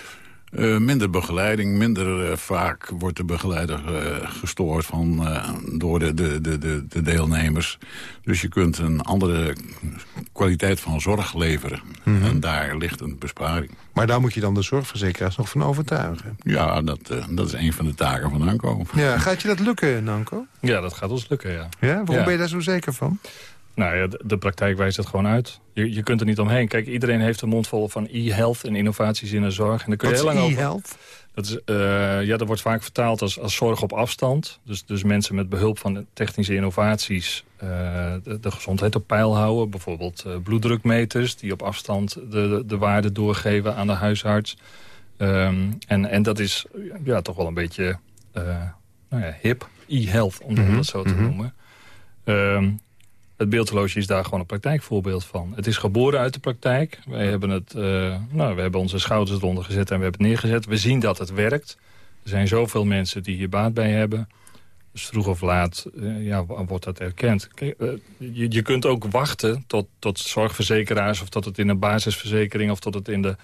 Eh, minder begeleiding, minder eh, vaak wordt de begeleider eh, gestoord van, eh, door de, de, de, de, de deelnemers. Dus je kunt een andere kwaliteit van zorg leveren. En daar ligt een besparing. Maar daar moet je dan de zorgverzekeraars nog van overtuigen. Ja, dat, eh, dat is een van de taken van ANCO. Ja, gaat je dat lukken, Nanko? Ja, dat gaat ons lukken, ja. Ja, waarom Ja. ben je daar zo zeker van? Nou ja, de, de praktijk wijst het gewoon uit. Je, je kunt er niet omheen. Kijk, iedereen heeft een mond vol van e-health en innovaties in de zorg. En daar kun je heel lang over... e-health? Dat, is, eh, ja, dat wordt vaak vertaald als, als zorg op afstand. Dus, dus mensen met behulp van technische innovaties eh, de, de gezondheid op peil houden. Bijvoorbeeld eh, bloeddrukmeters die op afstand de, de, de waarde doorgeven aan de huisarts. Ehm, en, en dat is ja, toch wel een beetje nou ja, hip, e-health, om Mhm, dat zo te mhm. noemen. Ehm, het beeldhorloge is daar gewoon een praktijkvoorbeeld van. Het is geboren uit de praktijk. Wij hebben, het, eh, nou, we hebben onze schouders eronder gezet en we hebben het neergezet. We zien dat het werkt. Er zijn zoveel mensen die hier baat bij hebben. Dus vroeg of laat eh, ja, wordt dat erkend. Kijk, eh, je, je kunt ook wachten tot, tot zorgverzekeraars... of tot het in een basisverzekering of tot het in de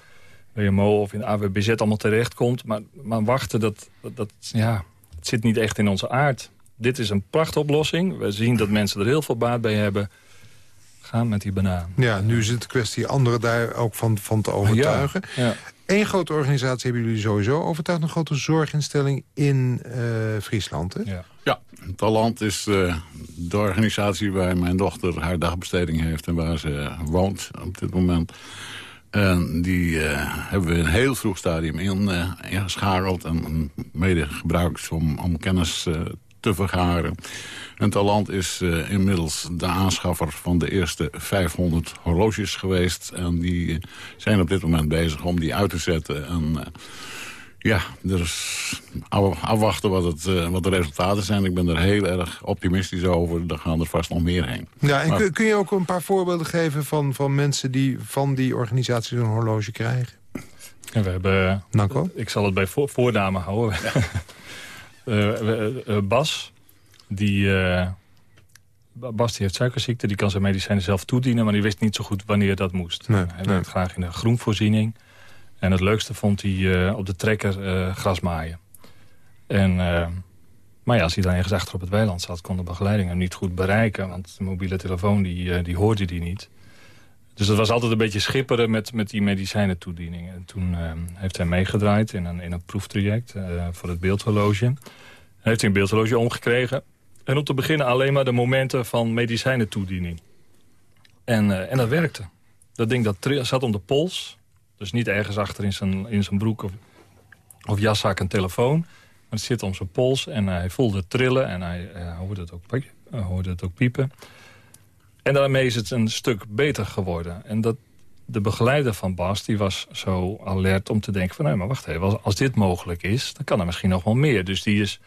WMO of in de AWBZ allemaal terechtkomt. Maar, maar wachten, dat, dat, dat, ja, het zit niet echt in onze aard. Dit is een prachtoplossing. We zien dat mensen er heel veel baat bij hebben. Gaan met die banaan. Ja, nu is het kwestie anderen daar ook van, van te overtuigen. Ja. Eén grote organisatie hebben jullie sowieso overtuigd. Een grote zorginstelling in eh, Friesland. Hè? Ja. Ja, Talant is eh, de organisatie waar mijn dochter haar dagbesteding heeft... en waar ze woont op dit moment. En die eh, hebben we in een heel vroeg stadium in, eh, ingeschakeld... en mede gebruikt om, om kennis eh, te vergaren. En Talant is eh, inmiddels de aanschaffer van de eerste 500 horloges geweest. En die zijn op dit moment bezig om die uit te zetten... En, eh, ja, dus af- afwachten wat, het, eh, wat de resultaten zijn. Ik ben er heel erg optimistisch over. Daar gaan er vast nog meer heen. Ja, en Maar- kun, kun je ook een paar voorbeelden geven van, van mensen die van die organisatie een horloge krijgen? En we hebben... Nanko? Ik zal het bij voor, voorname houden. Eh, Bas, die... eh, Bas die heeft suikerziekte, die kan zijn medicijnen zelf toedienen... maar die wist niet zo goed wanneer dat moest. Nee, hij nee. werkt graag in de groenvoorziening. En het leukste vond hij eh, op de trekker eh, gras maaien. En, eh, maar ja, als hij dan ergens achter op het weiland zat... kon de begeleiding hem niet goed bereiken... want de mobiele telefoon die, eh, die hoorde die niet. Dus dat was altijd een beetje schipperen met, met die medicijnentoediening. En toen eh, heeft hij meegedraaid in een, in een proeftraject eh, voor het beeldhorloge. Hij heeft hij een beeldhorloge omgekregen. En om te beginnen alleen maar de momenten van medicijnentoediening. En, eh, en dat werkte. Dat ding dat zat om de pols. Dus niet ergens achter in zijn, in zijn broek of, of jaszak een telefoon. Maar het zit om zijn pols en hij voelde het trillen en hij eh, hoorde, het ook, eh, het ook piepen. En daarmee is het een stuk beter geworden. En dat, de begeleider van Bas die was zo alert om te denken van... nee, maar wacht even, als, dit mogelijk is, dan kan er misschien nog wel meer. Dus die is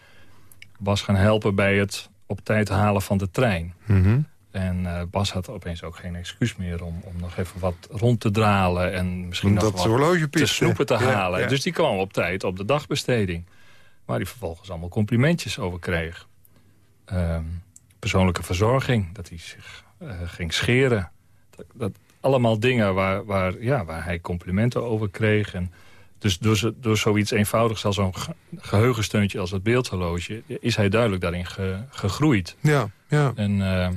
Bas gaan helpen bij het op tijd halen van de trein. Mhm. En eh, Bas had opeens ook geen excuus meer om, om nog even wat rond te dralen... en misschien nog wat te snoepen te halen. ja. Dus die kwam op tijd op de dagbesteding. Waar hij vervolgens allemaal complimentjes over kreeg. Ehm, persoonlijke verzorging, dat hij zich ging scheren. Dat, dat, allemaal dingen waar, waar, ja, waar hij complimenten over kreeg. En Dus door, door zoiets eenvoudigs als zo'n ge- geheugensteuntje als het beeldhorloge... is hij duidelijk daarin ge- gegroeid. Ja, ja. En eh,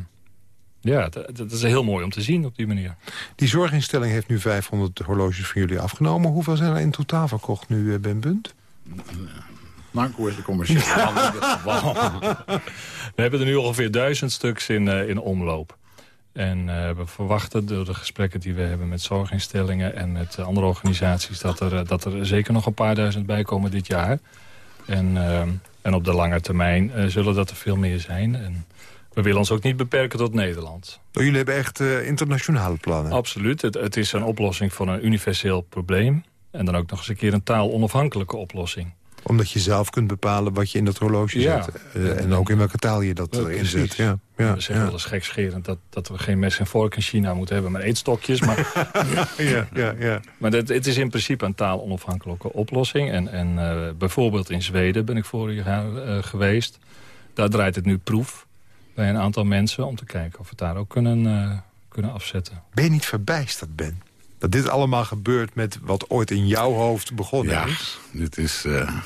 ja, dat, dat is heel mooi om te zien op die manier. Die zorginstelling heeft nu 500 horloges van jullie afgenomen. Hoeveel zijn er in totaal verkocht nu, eh, Ben Bunt? Marco is de commerciële. We hebben er nu ongeveer duizend stuks in, eh, in omloop. En eh, we verwachten door de gesprekken die we hebben met zorginstellingen... en met andere organisaties dat er, eh, dat er zeker nog een paar duizend bij komen dit jaar. En, eh, en op de lange termijn zullen dat er veel meer zijn. En we willen ons ook niet beperken tot Nederland. Jullie hebben echt internationale plannen. Absoluut. Het, het is een oplossing voor een universeel probleem. En dan ook nog eens een keer een taalonafhankelijke oplossing. Omdat je zelf kunt bepalen wat je in dat horloge Ja. zet. Eh, en ook in welke taal je dat Ja, erin precies. zet. Ja, ja, we zeggen wel eens gekscherend dat, dat we geen mes en vork in China moeten hebben... maar eetstokjes. Maar ja, ja, ja. Maar dat, het is in principe een taalonafhankelijke oplossing. En, en eh, bijvoorbeeld in Zweden ben ik vorig jaar eh, geweest. Daar draait het nu proef bij een aantal mensen... om te kijken of we het daar ook kunnen, eh, kunnen afzetten. Ben je niet verbijsterd, Ben? Dat dit allemaal gebeurt met wat ooit in jouw hoofd begonnen Ja, is? dit is eh,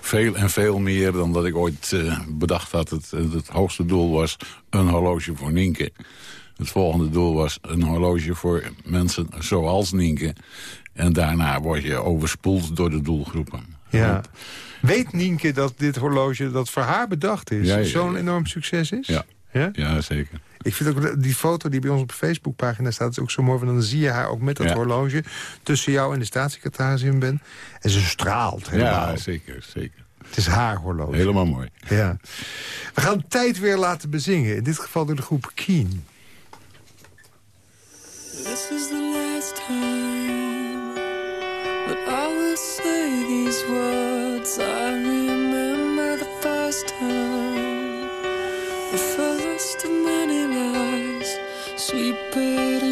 veel en veel meer dan dat ik ooit eh, bedacht had. Het, het hoogste doel was een horloge voor Nienke. Het volgende doel was een horloge voor mensen zoals Nienke. En daarna word je overspoeld door de doelgroepen. Ja. Want- Weet Nienke dat dit horloge dat voor haar bedacht is... Ja, zo'n enorm succes is? Ja? ja, zeker. Ik vind ook die foto die bij ons op de Facebookpagina staat... is ook zo mooi, want dan zie je haar ook met dat Ja. horloge... tussen jou en de staatssecretaris in ben. En ze straalt helemaal. Ja, zeker, zeker. Het is haar horloge. Helemaal mooi. Ja. We gaan tijd weer laten bezingen. In dit geval door de groep Keen. This is the last time that I will say these words. I remember the first time, of many lies. Sweep it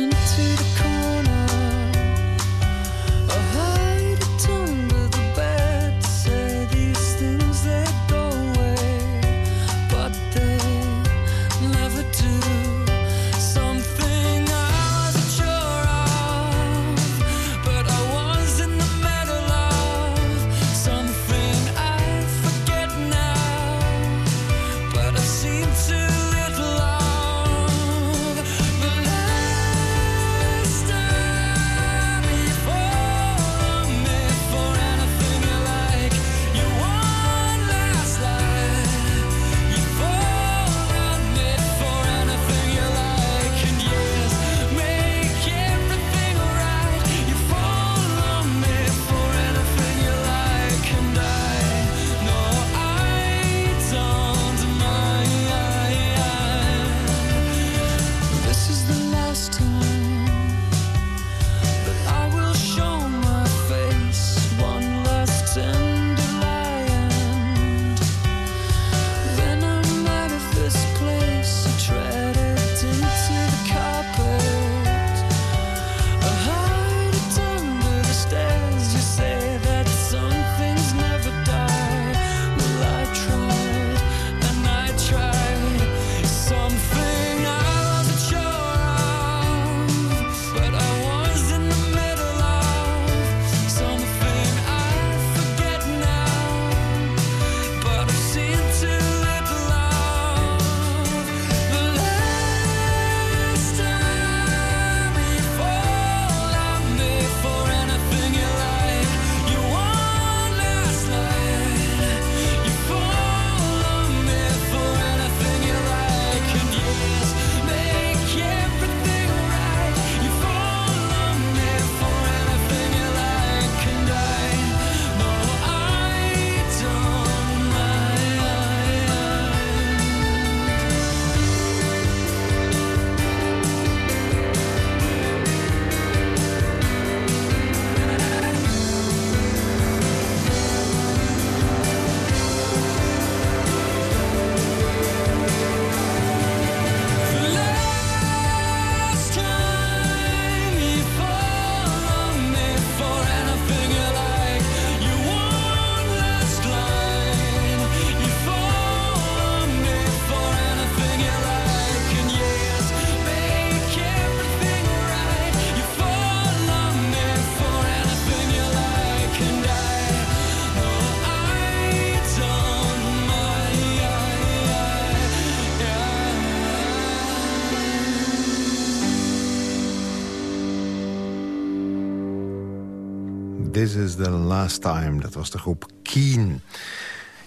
the last time. Dat was de groep Keen.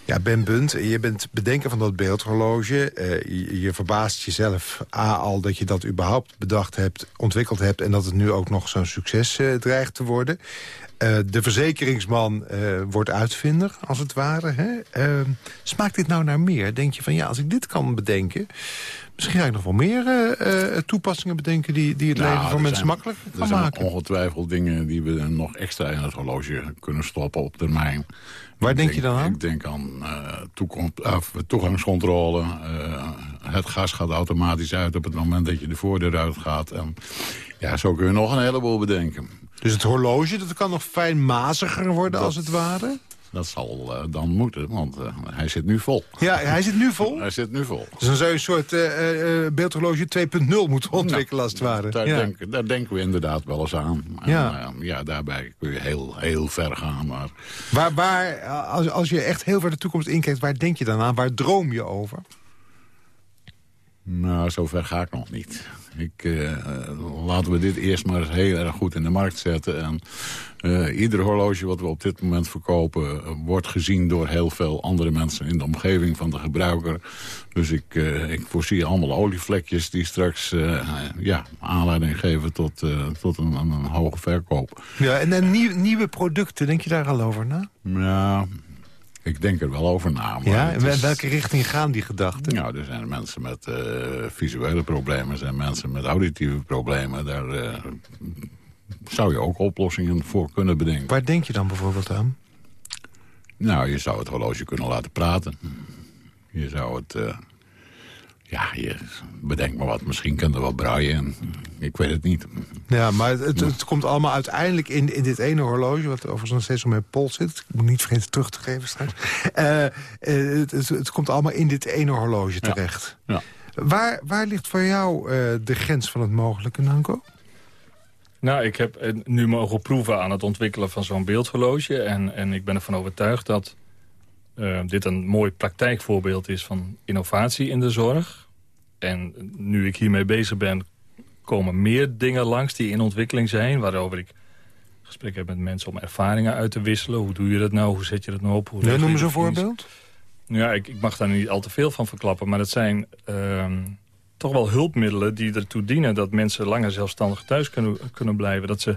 Ja, Ben Bunt, je bent bedenker van dat beeldhorloge. Eh, je, verbaast jezelf A, al dat je dat überhaupt bedacht hebt, ontwikkeld hebt... en dat het nu ook nog zo'n succes eh, dreigt te worden. Eh, de verzekeringsman wordt uitvinder, als het ware. Hè? Smaakt dit nou naar meer? Denk je van, ja, als ik dit kan bedenken... misschien ga ik nog wel meer eh, eh, toepassingen bedenken... die, die het Nou, leven voor er mensen makkelijker Er kan zijn maken. ongetwijfeld dingen die we nog extra in het horloge kunnen stoppen op termijn. Waar Ik denk je dan aan? Ik denk aan eh, toegangscontrole. het gas gaat automatisch uit op het moment dat je de voordeur uitgaat. En ja, zo kun je nog een heleboel bedenken. Dus het horloge, dat kan nog fijnmaziger worden, Dat- als het ware? Dat zal eh, dan moeten, want eh, hij zit nu vol. Ja, hij zit nu vol. Hij zit nu vol. Dus dan zou je een soort eh, beeldhorloge 2.0 moeten ontwikkelen, als het ware. Daar, ja. daar denken we inderdaad wel eens aan. Ja. ja, daarbij kun je heel, heel ver gaan. Maar Waar, waar, als, als je echt heel ver de toekomst inkijkt, waar denk je dan aan? Waar droom je over? Nou, zover ga ik nog niet. Ik, eh, laten we dit eerst maar eens heel erg goed in de markt zetten. En eh, ieder horloge wat we op dit moment verkopen... eh, wordt gezien door heel veel andere mensen in de omgeving van de gebruiker. Dus ik, ik voorzie allemaal olievlekjes die straks ja, aanleiding geven tot, tot een, een, een hoge verkoop. Ja, en, en nieuw- nieuwe producten, denk je daar al over na? Ja, ik denk er wel over na. maar Ja, in is- welke richting gaan die gedachten? Nou, er zijn mensen met eh, visuele problemen, er zijn mensen met auditieve problemen. Daar eh, zou je ook oplossingen voor kunnen bedenken. Waar denk je dan bijvoorbeeld aan? Nou, je zou het horloge kunnen laten praten. Je zou het... eh, ja, je bedenkt maar wat. Misschien kan er wel braaien. Ik weet het niet. Ja, maar het, het, het komt allemaal uiteindelijk in, in dit ene horloge... wat overigens nog steeds op mijn pols zit. Ik moet niet vergeten terug te geven straks. Eh, eh, het, het, het komt allemaal in dit ene horloge terecht. Ja. Waar, waar ligt voor jou eh, de grens van het mogelijke, Nanko? Nou, ik heb nu mogen proeven aan het ontwikkelen van zo'n beeldhorloge. En, en ik ben ervan overtuigd dat eh, dit een mooi praktijkvoorbeeld is van innovatie in de zorg. En nu ik hiermee bezig ben, komen meer dingen langs die in ontwikkeling zijn. Waarover ik gesprek heb met mensen om ervaringen uit te wisselen. Hoe doe je dat nou? Hoe zet je dat nou op? Hoe noem eens een dat voorbeeld. Ja, ik, ik mag daar niet al te veel van verklappen. Maar het zijn ehm, toch wel hulpmiddelen die ertoe dienen... dat mensen langer zelfstandig thuis kunnen, kunnen blijven. Dat ze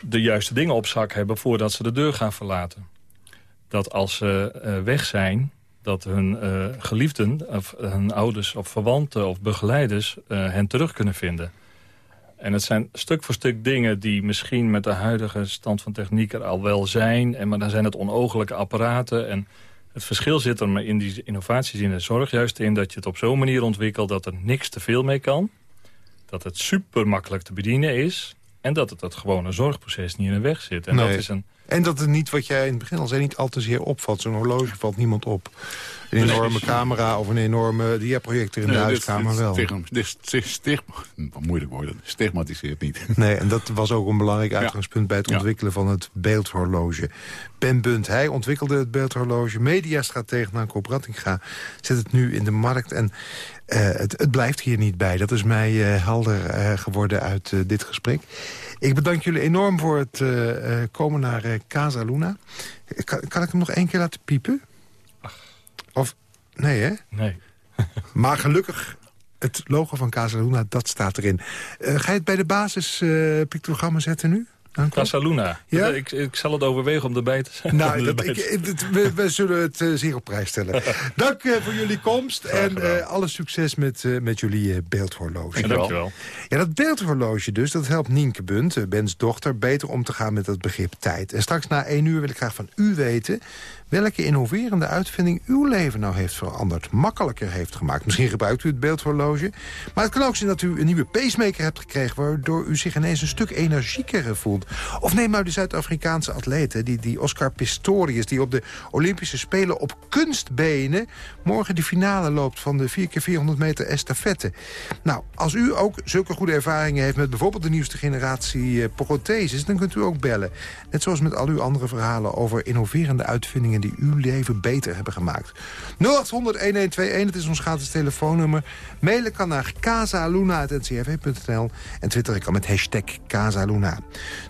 de juiste dingen op zak hebben voordat ze de deur gaan verlaten. Dat als ze eh, weg zijn, dat hun eh, geliefden... of hun ouders of verwanten of begeleiders eh, hen terug kunnen vinden. En het zijn stuk voor stuk dingen die misschien met de huidige stand van techniek er al wel zijn. En, maar dan zijn het onogelijke apparaten. En het verschil zit er maar in die innovaties in de zorg juist in... dat je het op zo'n manier ontwikkelt dat er niks te veel mee kan. Dat het super makkelijk te bedienen is. En dat het het gewone zorgproces niet in de weg zit. En Nee. dat is een En dat het niet, wat jij in het begin al zei, niet al te zeer opvalt. Zo'n horloge valt niemand op. Een enorme camera of een enorme diaprojector in de Nee, huiskamer dit wel. dit sti- stigma, wat moeilijk worden, stigmatiseert niet. Nee, en dat was ook een belangrijk uitgangspunt bij het Ja. ontwikkelen van het beeldhorloge. Ben Bunt, hij ontwikkelde het beeldhorloge. Mediastratege Nanko Brattinga zet het nu in de markt. En eh, het, het blijft hier niet bij. Dat is mij eh, helder eh, geworden uit dit gesprek. Ik bedank jullie enorm voor het eh, eh, komen naar eh, Casa Luna. Kan, kan ik hem nog één keer laten piepen? Of, nee hè? Nee. Maar gelukkig, het logo van Casa Luna, dat staat erin. Ga je het bij de basis pictogramma zetten nu? Dank u. Casa Luna. Ja? Ik, ik zal het overwegen om erbij te zijn. Nou, dat, ik, het- we, we zullen het eh, zeer op prijs stellen. Dank eh, voor jullie komst en eh, alle succes met, eh, met jullie eh, beeldhorloge. Ja, dankjewel. Ja, dat beeldhorloge dus, dat helpt Nienke Bunt, Bens dochter... beter om te gaan met dat begrip tijd. En straks na één uur wil ik graag van u weten... welke innoverende uitvinding uw leven nou heeft veranderd. Makkelijker heeft gemaakt. Misschien gebruikt u het beeldhorloge. Maar het kan ook zijn dat u een nieuwe pacemaker hebt gekregen... waardoor u zich ineens een stuk energieker voelt. Of neem nou de Zuid-Afrikaanse atleet, hè, die, die Oscar Pistorius... die op de Olympische Spelen op kunstbenen... morgen de finale loopt van de 4x400 meter estafette. Nou, als u ook zulke goede ervaringen heeft... met bijvoorbeeld de nieuwste generatie eh, protheses... dan kunt u ook bellen. Net zoals met al uw andere verhalen over innoverende uitvindingen die uw leven beter hebben gemaakt. 0800-1121, het is ons gratis telefoonnummer. Mailen kan naar casaluna.ncrv.nl en twitteren kan met hashtag Casaluna.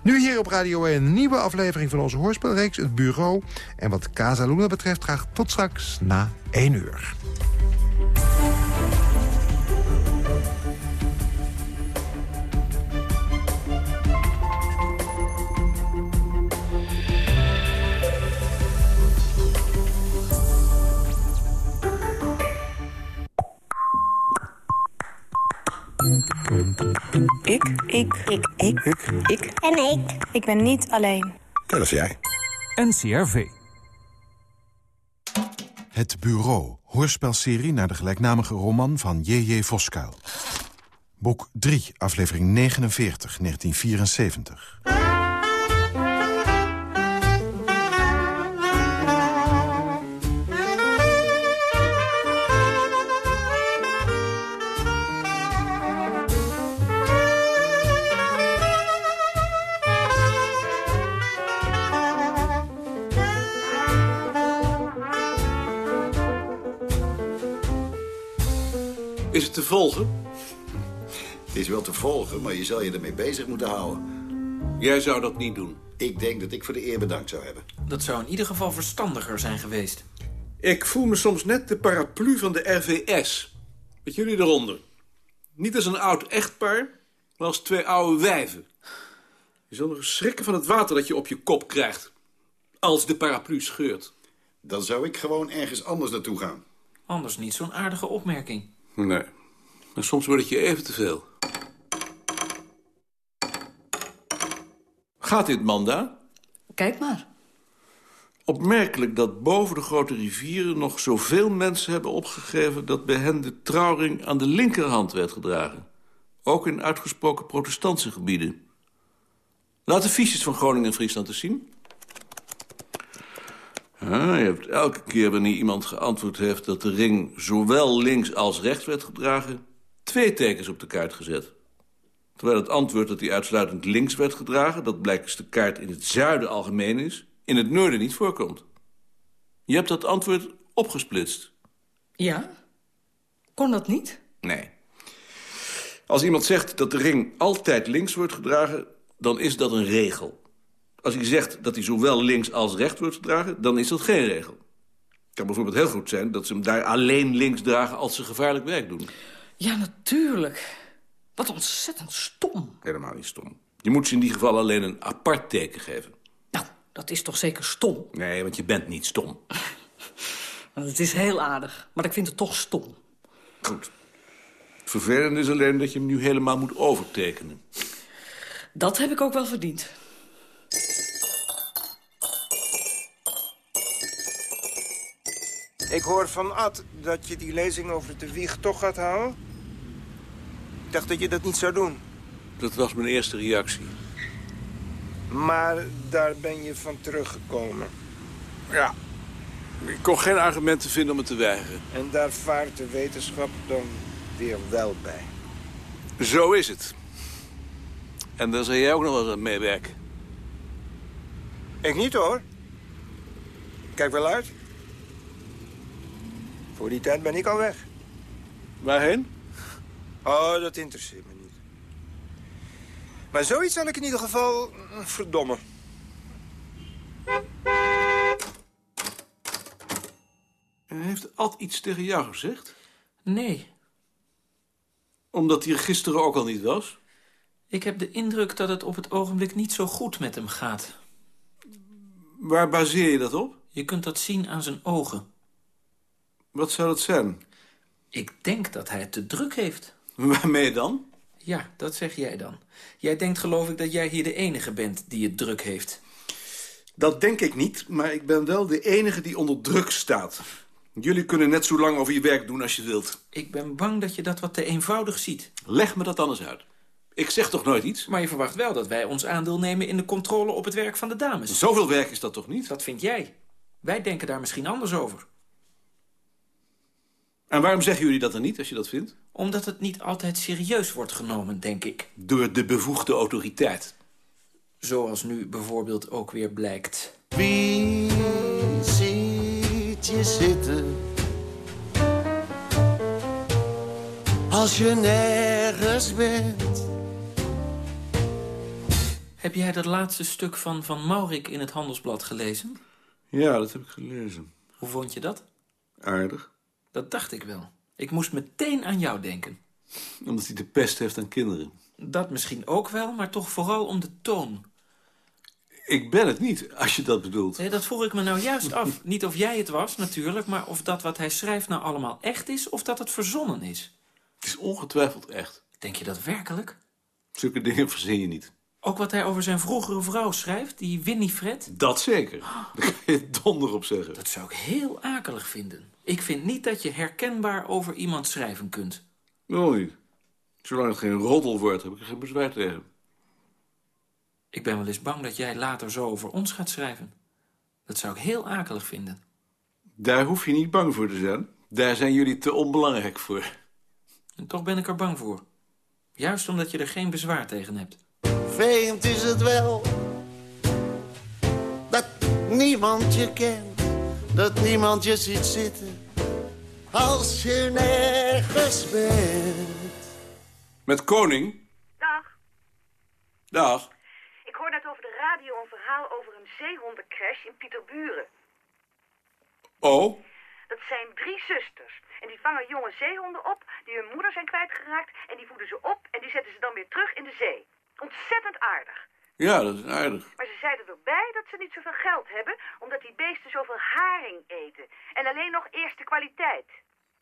Nu hier op Radio 1 een nieuwe aflevering van onze hoorspelreeks, Het Bureau. En wat Casaluna betreft graag tot straks na 1 uur. Ik. Ik. Ik. Ik. Ik. En ik. Ik ben niet alleen. Dat is jij. NCRV. Het Bureau, hoorspelserie naar de gelijknamige roman van J.J. Voskuil. Boek 3, aflevering 49, 1974. Te volgen? Het is wel te volgen, maar je zal je ermee bezig moeten houden. Jij zou dat niet doen. Ik denk dat ik voor de eer bedankt zou hebben. Dat zou in ieder geval verstandiger zijn geweest. Ik voel me soms net de paraplu van de RVS. Met jullie eronder. Niet als een oud echtpaar, maar als twee oude wijven. Je zal nog schrikken van het water dat je op je kop krijgt. Als de paraplu scheurt. Dan zou ik gewoon ergens anders naartoe gaan. Anders niet zo'n aardige opmerking. Nee. Maar soms wordt het je even te veel. Gaat dit, Manda? Kijk maar. Opmerkelijk dat boven de grote rivieren nog zoveel mensen hebben opgegeven... dat bij hen de trouwring aan de linkerhand werd gedragen. Ook in uitgesproken protestantse gebieden. Laat de fiches van Groningen en Friesland eens zien. Ah, je hebt elke keer wanneer iemand geantwoord heeft... dat de ring zowel links als rechts werd gedragen... twee tekens op de kaart gezet. Terwijl het antwoord dat hij uitsluitend links werd gedragen... dat blijkens de kaart in het zuiden algemeen is... in het noorden niet voorkomt. Je hebt dat antwoord opgesplitst. Ja? Kon dat niet? Nee. Als iemand zegt dat de ring altijd links wordt gedragen... dan is dat een regel. Als hij zegt dat hij zowel links als rechts wordt gedragen... dan is dat geen regel. Het kan bijvoorbeeld heel goed zijn dat ze hem daar alleen links dragen... als ze gevaarlijk werk doen. Ja, natuurlijk. Wat ontzettend stom. Helemaal niet stom. Je moet ze in die geval alleen een apart teken geven. Nou, dat is toch zeker stom? Nee, want je bent niet stom. Het is heel aardig, maar ik vind het toch stom. Goed. Het vervelende is alleen dat je hem nu helemaal moet overtekenen. Dat heb ik ook wel verdiend. Ik hoor van Ad dat je die lezing over de wieg toch gaat houden. Ik dacht dat je dat niet zou doen. Dat was mijn eerste reactie. Maar daar ben je van teruggekomen. Ja. Ik kon geen argumenten vinden om het te weigeren. En daar vaart de wetenschap dan weer wel bij. Zo is het. En daar zal jij ook nog wel aan meewerken. Ik niet hoor. Kijk wel uit. Voor die tijd ben ik al weg. Waarheen? Oh, dat interesseert me niet. Maar zoiets zal ik in ieder geval mm, verdommen. En heeft Ad iets tegen jou gezegd? Nee, Omdat hij er gisteren ook al niet was? ik heb de indruk dat het op het ogenblik niet zo goed met hem gaat. Waar baseer je dat op? Je kunt dat zien aan zijn ogen. Wat zou dat zijn? Ik denk dat hij het te druk heeft. Waarmee dan? Ja, dat zeg jij dan. Jij denkt geloof ik dat jij hier de enige bent die het druk heeft. Dat denk ik niet, maar ik ben wel de enige die onder druk staat. Jullie kunnen net zo lang over je werk doen als je wilt. Ik ben bang dat je dat wat te eenvoudig ziet. Leg me dat anders uit. Ik zeg toch nooit iets? Maar je verwacht wel dat wij ons aandeel nemen in de controle op het werk van de dames. Zoveel werk is dat toch niet? Dat vind jij. Wij denken daar misschien anders over. En waarom zeggen jullie dat dan niet, als je dat vindt? Omdat het niet altijd serieus wordt genomen, denk ik. Door de bevoegde autoriteit. Zoals nu bijvoorbeeld ook weer blijkt. Wie zie je zitten. Als je nergens bent. Heb jij dat laatste stuk van Van Maurik in het Handelsblad gelezen? Ja, dat heb ik gelezen. Hoe vond je dat? Aardig. Dat dacht ik wel. Ik moest meteen aan jou denken. Omdat hij de pest heeft aan kinderen. Dat misschien ook wel, maar toch vooral om de toon. Ik ben het niet, als je dat bedoelt. Nee, dat vroeg ik me nou juist af. Niet of jij het was, natuurlijk, maar of dat wat hij schrijft nou allemaal echt is... of dat het verzonnen is. Het is ongetwijfeld echt. Denk je dat werkelijk? Zulke dingen verzin je niet. Ook wat hij over zijn vroegere vrouw schrijft, die Winifred? Dat zeker. Daar kan je donder op zeggen. Dat zou ik heel akelig vinden. Ik vind niet dat je herkenbaar over iemand schrijven kunt. Niet. Zolang het geen roddel wordt, heb ik er geen bezwaar tegen. Ik ben wel eens bang dat jij later zo over ons gaat schrijven. Dat zou ik heel akelig vinden. Daar hoef je niet bang voor te zijn. Daar zijn jullie te onbelangrijk voor. En toch ben ik er bang voor. Juist omdat je er geen bezwaar tegen hebt. Vreemd is het wel dat niemand je kent, dat niemand je ziet zitten als je nergens bent. Met Koning? Dag. Dag. Ik hoor net over de radio een verhaal over een zeehondencrash in Pieterburen. Oh? Dat zijn drie zusters. En die vangen jonge zeehonden op die hun moeder zijn kwijtgeraakt. En die voeden ze op en die zetten ze dan weer terug in de zee. Ontzettend aardig. Ja, dat is aardig. Maar ze zeiden erbij dat ze niet zoveel geld hebben, omdat die beesten zoveel haring eten. En alleen nog eerste kwaliteit.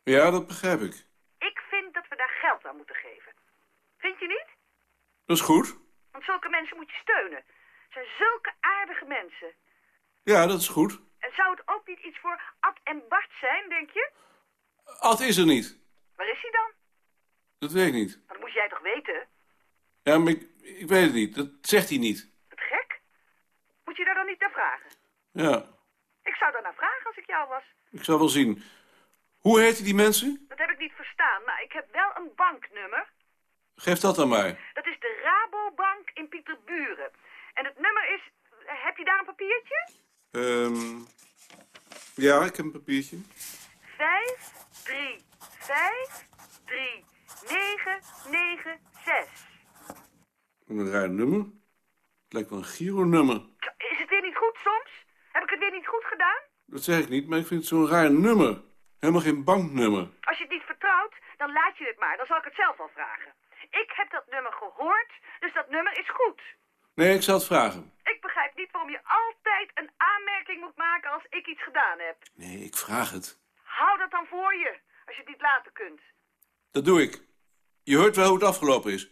Ja, dat begrijp ik. Ik vind dat we daar geld aan moeten geven. Vind je niet? Dat is goed. Want zulke mensen moet je steunen. Het zijn zulke aardige mensen. Ja, dat is goed. En zou het ook niet iets voor Ad en Bart zijn, denk je? Ad is er niet. Waar is hij dan? Dat weet ik niet. Dat moet jij toch weten? Ja, maar ik, ik weet het niet. Dat zegt hij niet. Wat gek. Moet je daar dan niet naar vragen? Ja, Ik zou daar naar vragen als ik jou was. ik zal wel zien. Hoe heten die mensen? Dat heb ik niet verstaan, maar ik heb wel een banknummer. Geef dat aan mij. Dat is de Rabobank in Pieterburen. En het nummer is... Heb je daar een papiertje? Ehm ja, ik heb een papiertje. 5, 3, 5, 3, 9, 9, 6. Een raar nummer. Het lijkt wel een Giro-nummer. Is het weer niet goed soms? Heb ik het weer niet goed gedaan? Dat zeg ik niet, maar ik vind het zo'n raar nummer. Helemaal geen banknummer. Als je het niet vertrouwt, dan laat je het maar. Dan zal ik het zelf wel vragen. Ik heb dat nummer gehoord, dus dat nummer is goed. Nee, ik zal het vragen. Ik begrijp niet waarom je altijd een aanmerking moet maken als ik iets gedaan heb. Nee, ik vraag het. Hou dat dan voor je, als je het niet laten kunt. Dat doe ik. Je hoort wel hoe het afgelopen is.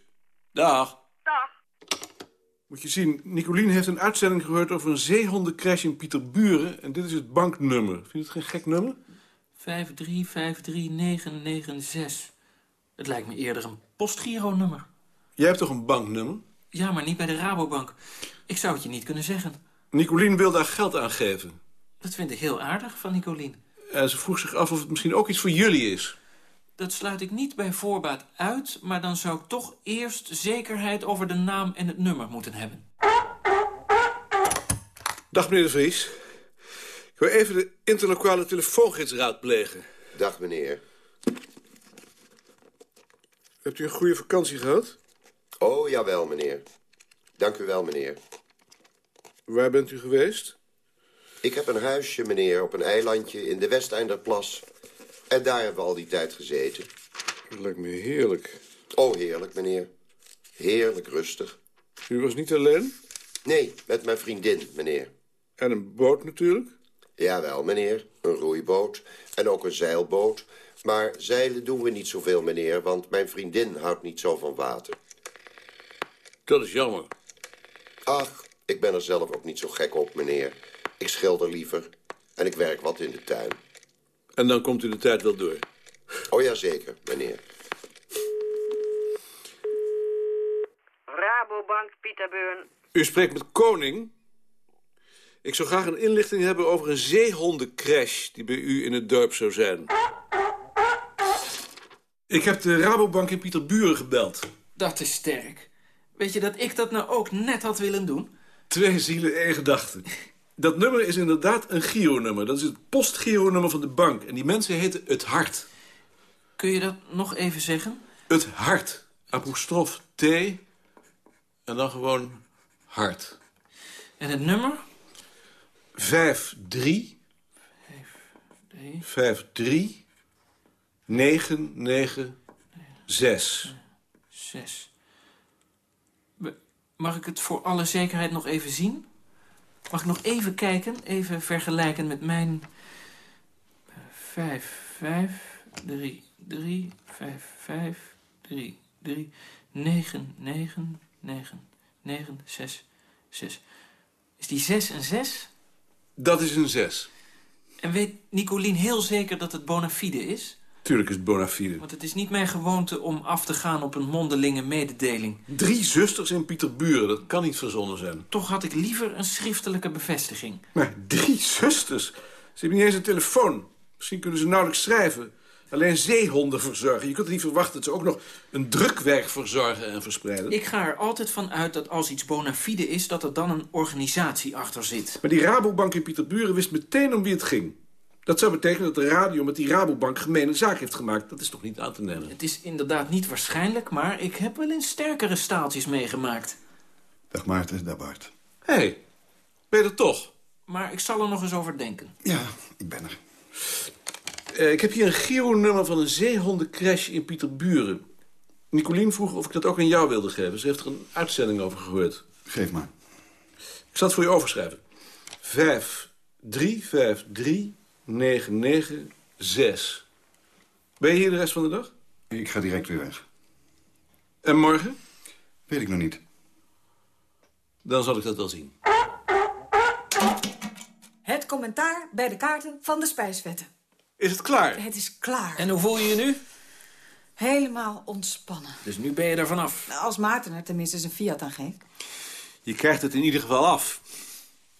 Dag. Dag. Moet je zien, Nicolien heeft een uitzending gehoord over een zeehondencrash in Pieterburen. En dit is het banknummer. Vind je het geen gek nummer? 5353996. Het lijkt me eerder een postgiro-nummer. Jij hebt toch een banknummer? Ja, maar niet bij de Rabobank. Ik zou het je niet kunnen zeggen. Nicolien wil daar geld aan geven. Dat vind ik heel aardig van Nicolien. En ze vroeg zich af of het misschien ook iets voor jullie is. Dat sluit ik niet bij voorbaat uit, maar dan zou ik toch eerst zekerheid over de naam en het nummer moeten hebben. Dag, meneer de Vries. Ik wil even de interlokale telefoongids raadplegen. Dag, meneer. Hebt u een goede vakantie gehad? Oh, jawel, meneer. Dank u wel, meneer. Waar bent u geweest? Ik heb een huisje, meneer, op een eilandje in de Westeinderplas. En daar hebben we al die tijd gezeten. Dat lijkt me heerlijk. Oh, heerlijk, meneer. Heerlijk rustig. U was niet alleen? Nee, met mijn vriendin, meneer. En een boot natuurlijk? Jawel, meneer. Een roeiboot. En ook een zeilboot. Maar zeilen doen we niet zoveel, meneer, want mijn vriendin houdt niet zo van water. Dat is jammer. Ach, ik ben er zelf ook niet zo gek op, meneer. Ik schilder liever. En ik werk wat in de tuin. En dan komt u de tijd wel door. Oh ja, zeker, meneer. Rabobank, Pieterbeurn. U spreekt met Koning. Ik zou graag een inlichting hebben over een zeehondencrash die bij u in het dorp zou zijn. Ik heb de Rabobank in Pieterburen gebeld. Dat is sterk. Weet je dat ik dat nou ook net had willen doen? Twee zielen, één gedachte. Dat nummer is inderdaad een Giro-nummer. Dat is het postgiro-nummer van de bank. En die mensen heten Het Hart. Kun je dat nog even zeggen? Het Hart. Apostrof T. En dan gewoon Hart. En het nummer? 5, 3. 5, 3. 9, 9, 6. Zes. Be- Mag ik het voor alle zekerheid nog even zien? Mag ik nog even kijken? Even vergelijken met mijn... eh, Vijf, vijf, drie, drie, vijf, vijf, drie, drie, negen, negen, negen, negen, zes, zes. Is die zes een zes? Dat is een 6. En weet Nicolien heel zeker dat het bona fide is? Tuurlijk is het bona fide. Want het is niet mijn gewoonte om af te gaan op een mondelinge mededeling. Drie zusters in Pieterburen, dat kan niet verzonnen zijn. Toch had ik liever een schriftelijke bevestiging. Maar drie zusters? Ze hebben niet eens een telefoon. Misschien kunnen ze nauwelijks schrijven. Alleen zeehonden verzorgen. Je kunt niet verwachten dat ze ook nog een drukwerk verzorgen en verspreiden. Ik ga er altijd van uit dat als iets bona fide is... dat er dan een organisatie achter zit. Maar die Rabobank in Pieterburen wist meteen om wie het ging. Dat zou betekenen dat de radio met die Rabobank gemene zaak heeft gemaakt. Dat is toch niet aan te nemen? Het is inderdaad niet waarschijnlijk... maar ik heb wel eens sterkere staaltjes meegemaakt. Dag Maarten, dag Bart. Hé, hey, ben je er toch? Maar ik zal er nog eens over denken. Ja, ik ben er. Eh, ik heb hier een Giro-nummer van een zeehondencrash in Pieterburen. Nicolien vroeg of ik dat ook aan jou wilde geven. Ze heeft er een uitzending over gehoord. Geef maar. Ik zal het voor je overschrijven. 5, 3, 5, 3, 9, 9, 6. Ben je hier de rest van de dag? Ik ga direct weer weg. En morgen? Weet ik nog niet. Dan zal ik dat wel zien. Het commentaar bij de kaarten van de spijsvetten. Is het klaar? Het is klaar. En hoe voel je je nu? Helemaal ontspannen. Dus nu ben je er vanaf. Als Maarten er tenminste zijn Fiat aan geeft. Je krijgt het in ieder geval af.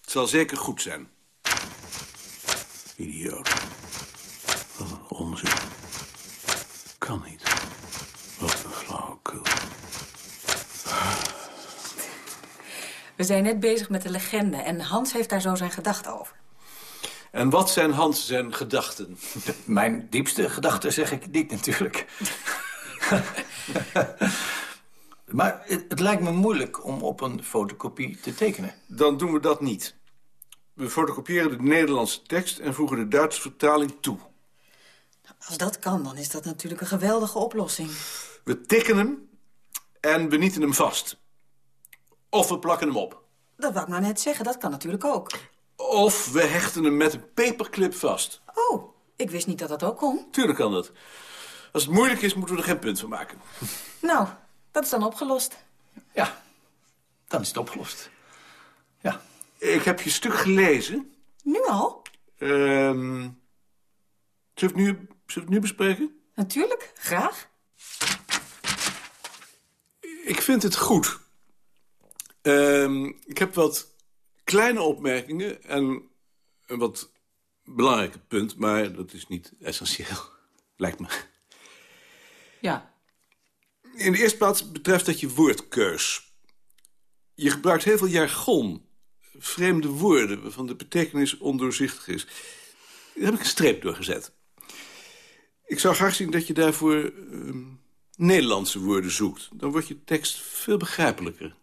Het zal zeker goed zijn. Idioot. Wat een onzin. Kan niet. Wat een flauwekul. We zijn net bezig met de legende en Hans heeft daar zo zijn gedachten over. En wat zijn Hans zijn gedachten? Mijn diepste gedachte zeg ik niet natuurlijk. maar het, het lijkt me moeilijk om op een fotocopie te tekenen. Dan doen we dat niet. We fotocopiëren de Nederlandse tekst en voegen de Duitse vertaling toe. Als dat kan, dan is dat natuurlijk een geweldige oplossing. We tikken hem en we nieten hem vast. Of we plakken hem op. Dat wou ik nou net zeggen, dat kan natuurlijk ook. Of we hechten hem met een paperclip vast. Oh, ik wist niet dat dat ook kon. Tuurlijk kan dat. Als het moeilijk is, moeten we er geen punt van maken. Nou, dat is dan opgelost. Ja, dan is het opgelost. Ik heb je stuk gelezen. Nu al? Ehm zullen, we het nu, zullen we het nu bespreken? Natuurlijk, graag. Ik vind het goed. Ehm, ik heb wat kleine opmerkingen en een wat belangrijke punt, maar dat is niet essentieel, lijkt me. Ja. In de eerste plaats betreft dat je woordkeus. Je gebruikt heel veel jargon, vreemde woorden waarvan de betekenis ondoorzichtig is. Daar heb ik een streep door gezet. Ik zou graag zien dat je daarvoor ehm, Nederlandse woorden zoekt. Dan wordt je tekst veel begrijpelijker.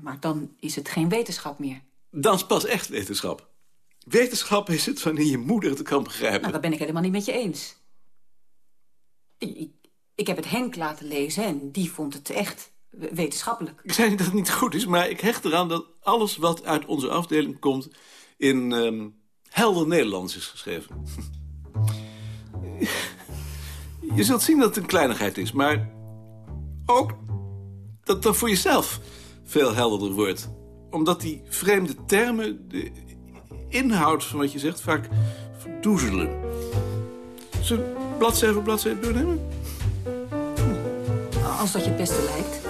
Maar dan is het geen wetenschap meer. Dan is pas echt wetenschap. Wetenschap is het wanneer je moeder het kan begrijpen. Nou, dat ben ik helemaal niet met je eens. Ik, ik, heb het Henk laten lezen en die vond het echt wetenschappelijk. Ik zei niet dat het niet goed is, maar ik hecht eraan dat alles wat uit onze afdeling komt... in ehm, helder Nederlands is geschreven. Je zult zien dat het een kleinigheid is, maar ook dat het voor jezelf veel helderder wordt. Omdat die vreemde termen de inhoud van wat je zegt vaak verdoezelen. Zullen we bladzijde voor bladzijde doornemen? Als dat je het beste lijkt.